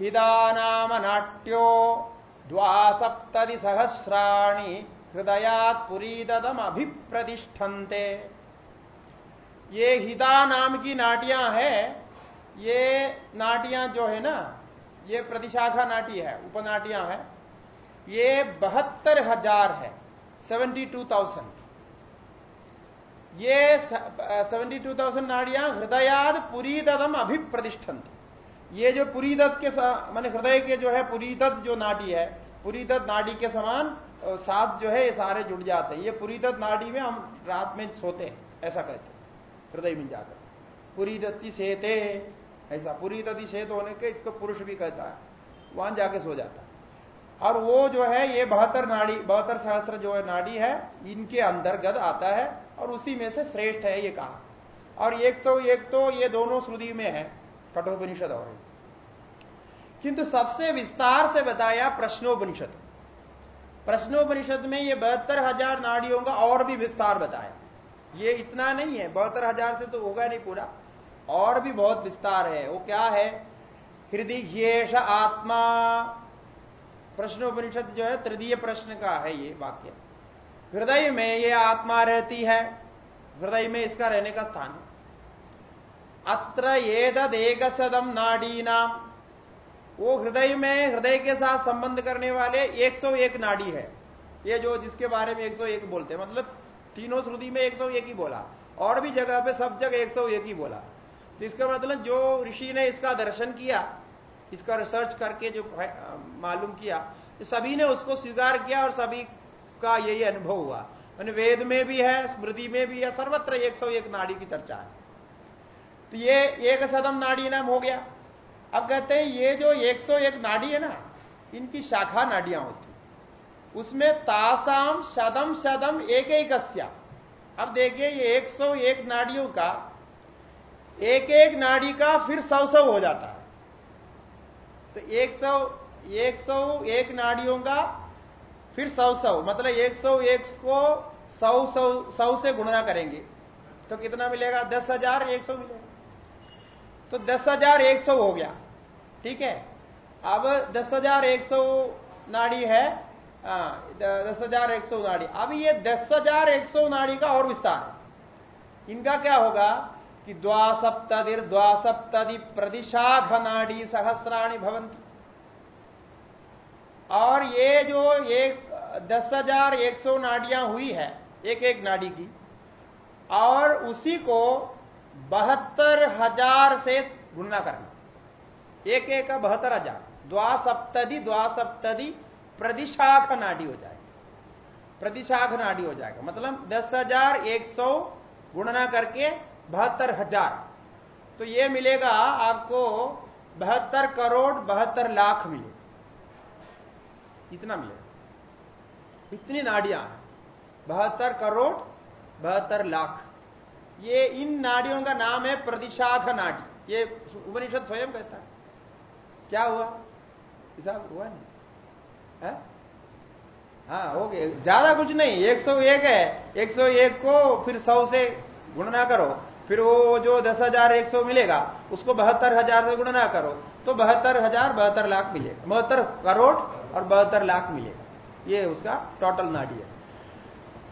हिदानाम नाट्यो द्वासप्तति सहस्राणी हृदयात पुरीदम अभिप्रतिष्ठन्ते ये हिदा नाम की नाटियाँ है, ये नाटियाँ जो है ना, ये प्रतिशाखा नाटी है, उपनाटियाँ है, ये बहत्तर हज़ार है सेवेंटी टू थाउज़ेंड ये सेवेंटी टू थाउज़ेंड नाड़ियाँ हृदयाद पुरीदम अभिप्रतिष्ठन ये जो पुरीदत के मान हृदय के जो है पुरीदत जो नाड़ी है पुरीदत नाड़ी के समान साथ जो है, ये सारे जुड़ जाते हैं। ये पुरीदत नाड़ी में हम रात में सोते हैं, ऐसा कहते हृदय में जाकर। पुरीदत्ती सेते, ऐसा पुरीदति सेत होने के इसको पुरुष भी कहता है, वहाँ जाके सो जाता है। और वो जो है, ये बहत्तर नाड़ी, बहत्तर सहस्त्र जो है नाड़ी है, इनके अंतर्गत आता है और उसी में से श्रेष्ठ है ये कहा। और एक तो एक तो ये दोनों श्रुति में है, कठोपनिषद और किंतु सबसे विस्तार से बताया प्रश्नोपनिषद। प्रश्नोपनिषद में ये बहत्तर हज़ार नाड़ियों का और भी विस्तार बताया। ये इतना नहीं है, बहत्तर हज़ार से तो होगा नहीं पूरा। और भी बहुत विस्तार है। वो क्या है? हृदय आत्मा। प्रश्नोपनिषद जो है, तृतीय प्रश्न का है ये वाक्य। हृदय में ये आत्मा रहती है, हृदय में इसका रहने का स्थान अत्र एक नाड़ी नाम वो हृदय में, हृदय के साथ संबंध करने वाले 101 नाड़ी है। ये जो जिसके बारे में 101 बोलते हैं मतलब तीनों श्रुति में 101 ही बोला, और भी जगह पे सब जगह 101 ही बोला। तो इसका मतलब जो ऋषि ने इसका दर्शन किया, इसका रिसर्च करके जो मालूम किया, सभी ने उसको स्वीकार किया और सभी का यही अनुभव हुआ। मैंने वेद में भी है, स्मृति में भी है, सर्वत्र 101 नाड़ी की चर्चा है। तो ये एक सदम नाड़ी नाम हो गया। अब कहते हैं, ये जो 101 नाड़ी है ना, इनकी शाखा नाड़ियाँ होती उसमें तासाम, शदम शदम एक एक अब देखिए, ये 101 नाड़ियों का एक एक नाड़ी का फिर सौ सौ हो जाता है। तो एक सौ एक सौ एक नाड़ियों का फिर सौ सौ मतलब एक सौ एक को सौ सौ सौ से गुणना करेंगे। तो कितना मिलेगा? दस हज़ार एक सौ मिलेगा। तो दस हज़ार एक सौ हो गया। ठीक है? अब दस हज़ार एक सौ नाड़ी है। आ, दस हज़ार एक सौ नाड़ी। अब ये दस हज़ार एक सौ नाड़ी का और विस्तार। इनका क्या होगा कि द्वासप्तदिर द्वासप्तदि प्रतिशाख नाड़ी सहस्राणी भवंती और ये जो एक दस हज़ार एक सौ नाड़ियाँ हुई है, एक एक नाड़ी की, और उसी को बहत्तर हज़ार से गुणना करना। एक एक का बहत्तर हज़ार। द्वासप्तदि द्वासप्तदि प्रतिशाख नाड़ी हो जाएगा। प्रतिशाख नाड़ी हो जाएगा। मतलब दस हज़ार एक सौ गुणना करके बहत्तर हज़ार। तो ये मिलेगा आपको बहत्तर करोड़ बहत्तर लाख मिले इतना मिलेगा इतनी नाड़ियाँ बहत्तर करोड़, बहत्तर लाख। ये इन नाड़ियों का नाम है प्रतिशाख नाड़ी। ये उपनिषद स्वयं कहता है। क्या हुआ? हिसाब हुआ नहीं। है? हाँ हो गया। ज़्यादा कुछ नहीं। 101 है। 101 को फिर 100 से गुणना करो। फिर वो जो दस हज़ार एक सौ मिलेगा, उसको बहत्तर हज़ार से गुणना करो। तो बहत्तर हज़ार, बहत्तर लाख मिलेगा। बहत्तर करोड़ और बहत्तर लाख मिलेगा ये उसका टोटल नाड़ी है।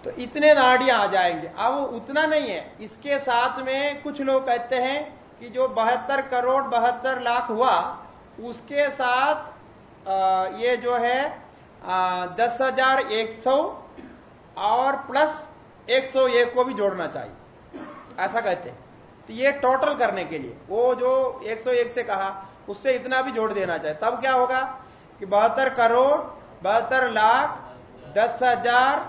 तो इतने नाड़ियाँ आ जाएँगे। अब उतना नहीं है। इसके साथ में कुछ लोग कहते हैं कि जो बहत्तर करोड़, बहत्तर लाख हुआ, उसके साथ ये जो है दस हज़ार एक सौ और प्लस एक सौ एक को भी जोड़ना चाहिए। ऐसा कहते हैं। तो ये टोटल करने के लिए। वो जो 101 से कहा, उससे इतना भी जोड़ देना चाहिए। तब क्या होगा? कि बहत्तर करोड़, बहत्तर लाख, दस हज़ार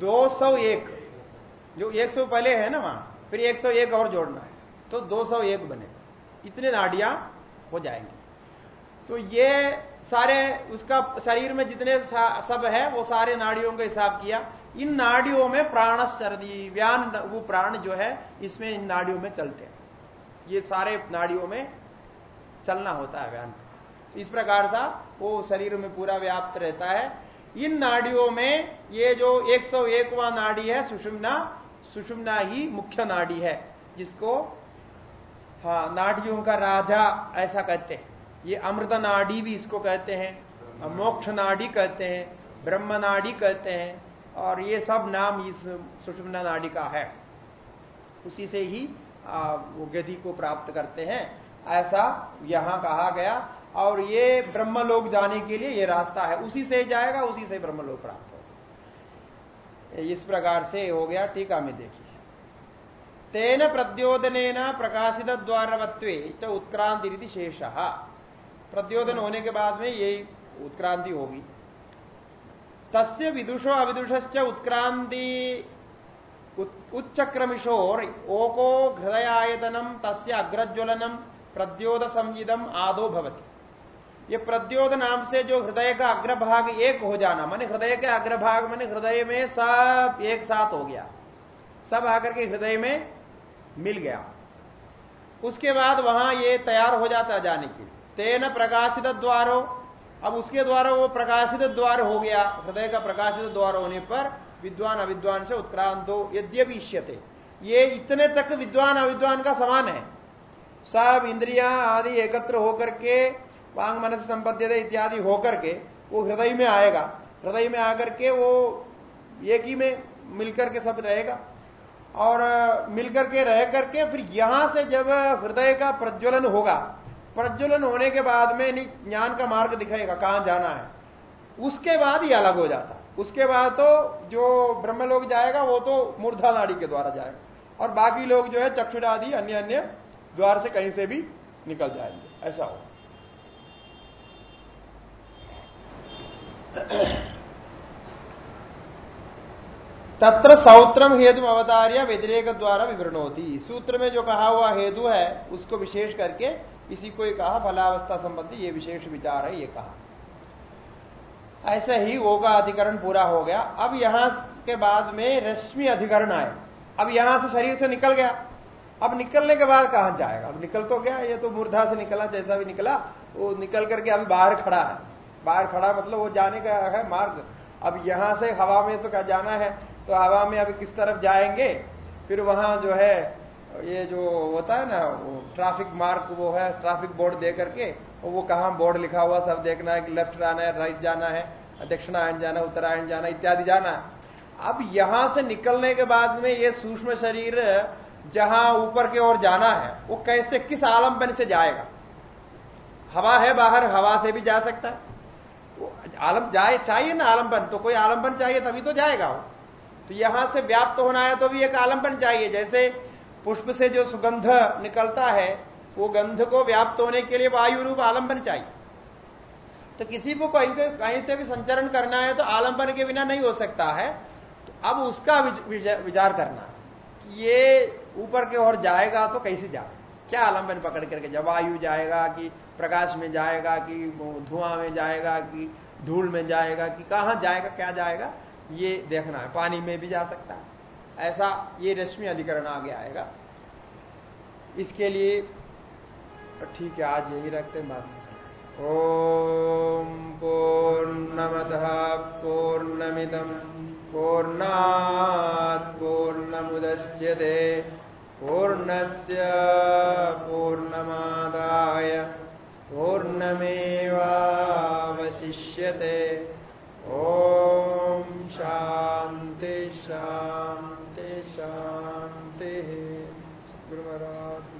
दो सौ एक। जो एक सौ पहले है ना वहाँ, फिर एक सौ एक और जोड़ना है तो दो सौ एक बने। इतने नाड़ियाँ हो जाएँगे। तो ये सारे, उसका शरीर में जितने सब है, वो सारे नाड़ियों का हिसाब किया। इन नाड़ियों में प्राण चरदी व्यान, वो प्राण जो है, इसमें इन नाड़ियों में चलते हैं। ये सारे नाड़ियों में चलना होता है व्यान। इस प्रकार सा वो शरीर में पूरा व्याप्त रहता है। इन नाड़ियों में ये जो 101वां नाड़ी है, सुषुम्ना सुषुम्ना ही मुख्य नाड़ी है, जिसको हाँ नाड़ियों का राजा ऐसा कहते हैं। ये अमृत नाड़ी भी इसको कहते हैं, मोक्ष नाड़ी कहते हैं, ब्रह्म नाड़ी कहते हैं, और ये सब नाम इस सुषुम्ना नाड़ी का है। उसी से ही वो गति को प्राप्त करते हैं। ऐसा यहाँ कहा गया और ये ब्रह्मलोक जाने के लिए ये रास्ता है। उसी से जाएगा, उसी से ब्रह्मलोक प्राप्त होगा। इस प्रकार से हो गया टीका में देखिए। तेन प्रद्योदन प्रकाशित द्वारवत्व उत्क्रांति शेष। प्रद्योदन होने के बाद में यही उत्क्रांति होगी। तस्य विदुषो अविदुष उत्क्रांति उच्चक्रमिशोर ओको हृदयायतनम तस्य अग्रज्वलनम प्रद्योद संविदम आदो भवती। ये प्रद्योत नाम से जो हृदय का अग्रभाग एक हो जाना, माने हृदय के अग्रभाग, माने हृदय में सब एक साथ हो गया, सब आकर के हृदय में मिल गया। उसके बाद वहाँ ये तैयार हो जाता जाने के तेन प्रकाशित द्वारो, अब उसके द्वारा वो प्रकाशित द्वार हो गया, हृदय का प्रकाशित द्वार होने पर विद्वान अविद्वान से उत्क्रांतो, यद्यपीष्यते। ये इतने तक विद्वान अविद्वान का समान है। सब इंद्रिया आदि एकत्र होकर के वांग मनस संपद्य इत्यादि होकर के वो हृदय में आएगा। हृदय में आकर के वो एक ही में मिलकर के सब रहेगा। और मिलकर के रह करके फिर यहाँ से जब हृदय का प्रज्वलन होगा, प्रज्वलन होने के बाद में ज्ञान का मार्ग दिखाएगा कहाँ जाना है। उसके बाद ही अलग हो जाता। उसके बाद तो जो ब्रह्म लोग जाएगा, वो तो मूर्धा नाड़ी के द्वारा जाएगा। और बाकी लोग जो है चक्षुरादि अन्य अन्य द्वार से कहीं से भी निकल जाएँगे। ऐसा हो तत्र सौत्रम हेतु अवतार्य व्यतिरेक द्वारा विवरण होती सूत्र में जो कहा हुआ हेतु है, उसको विशेष करके इसी को कहा, फलावस्था संबंधी ये विशेष विचार है, ये कहा। ऐसे ही वो का अधिकरण पूरा हो गया। अब यहाँ के बाद में रश्मि अधिकरण आए। अब यहाँ से शरीर से निकल गया। अब निकलने के बाद कहाँ जाएगा? अब निकल तो गया, ये तो मूर्धा से निकला, जैसा भी निकला, वो निकल करके अभी बाहर खड़ा है। बाहर खड़ा मतलब वो जाने का है मार्ग। अब यहाँ से हवा में तो जाना है? तो हवा में अभी किस तरफ़ जाएँगे? फिर वहाँ जो है, ये जो होता है ना, वो ट्रैफ़िक मार्क वो है ट्रैफ़िक बोर्ड दे करके वो कहा बोर्ड लिखा हुआ सब देखना है कि लेफ़्ट जाना है राइट जाना है, दक्षिणायन जाना उत्तरायण जाना, इत्यादि जाना। अब यहाँ से निकलने के बाद में ये सूक्ष्म शरीर, जहाँ ऊपर की ओर जाना है, वो कैसे, किस आलंबन से जाएगा? हवा है बाहर, हवा से भी जा सकता है। आलम जाए, चाहिए ना आलंबन तो कोई आलंबन चाहिए तभी तो जाएगा वो। तो यहाँ से व्याप्त होना है तो भी एक आलंबन चाहिए। जैसे पुष्प से जो सुगंध निकलता है, वो गंध को व्याप्त होने के लिए वायु रूप आलंबन चाहिए। तो किसी को कहीं कहीं से भी संचरण करना है तो आलंबन के बिना नहीं हो सकता है। तो अब उसका विचार करना कि ये ऊपर के ओर जाएगा तो कैसे जाए क्या आलंबन पकड़ करके जब वायु जाएगा कि प्रकाश में जाएगा कि धुआँ में जाएगा कि धूल में जाएगा कि कहाँ जाएगा, क्या जाएगा, ये देखना है। पानी में भी जा सकता है। ऐसा ये रश्मि अधिकरण आगे आएगा। इसके लिए ठीक है, आज यही रखते हैं बात ओम पूर्णमद पूर्णमिदम पूर्णात् पूर्णमुदच्यते पूर्णस्य पूर्णमादाय। पूर्णमेवावशिष्यते। ओ शांति शांति शांति सुप्रभात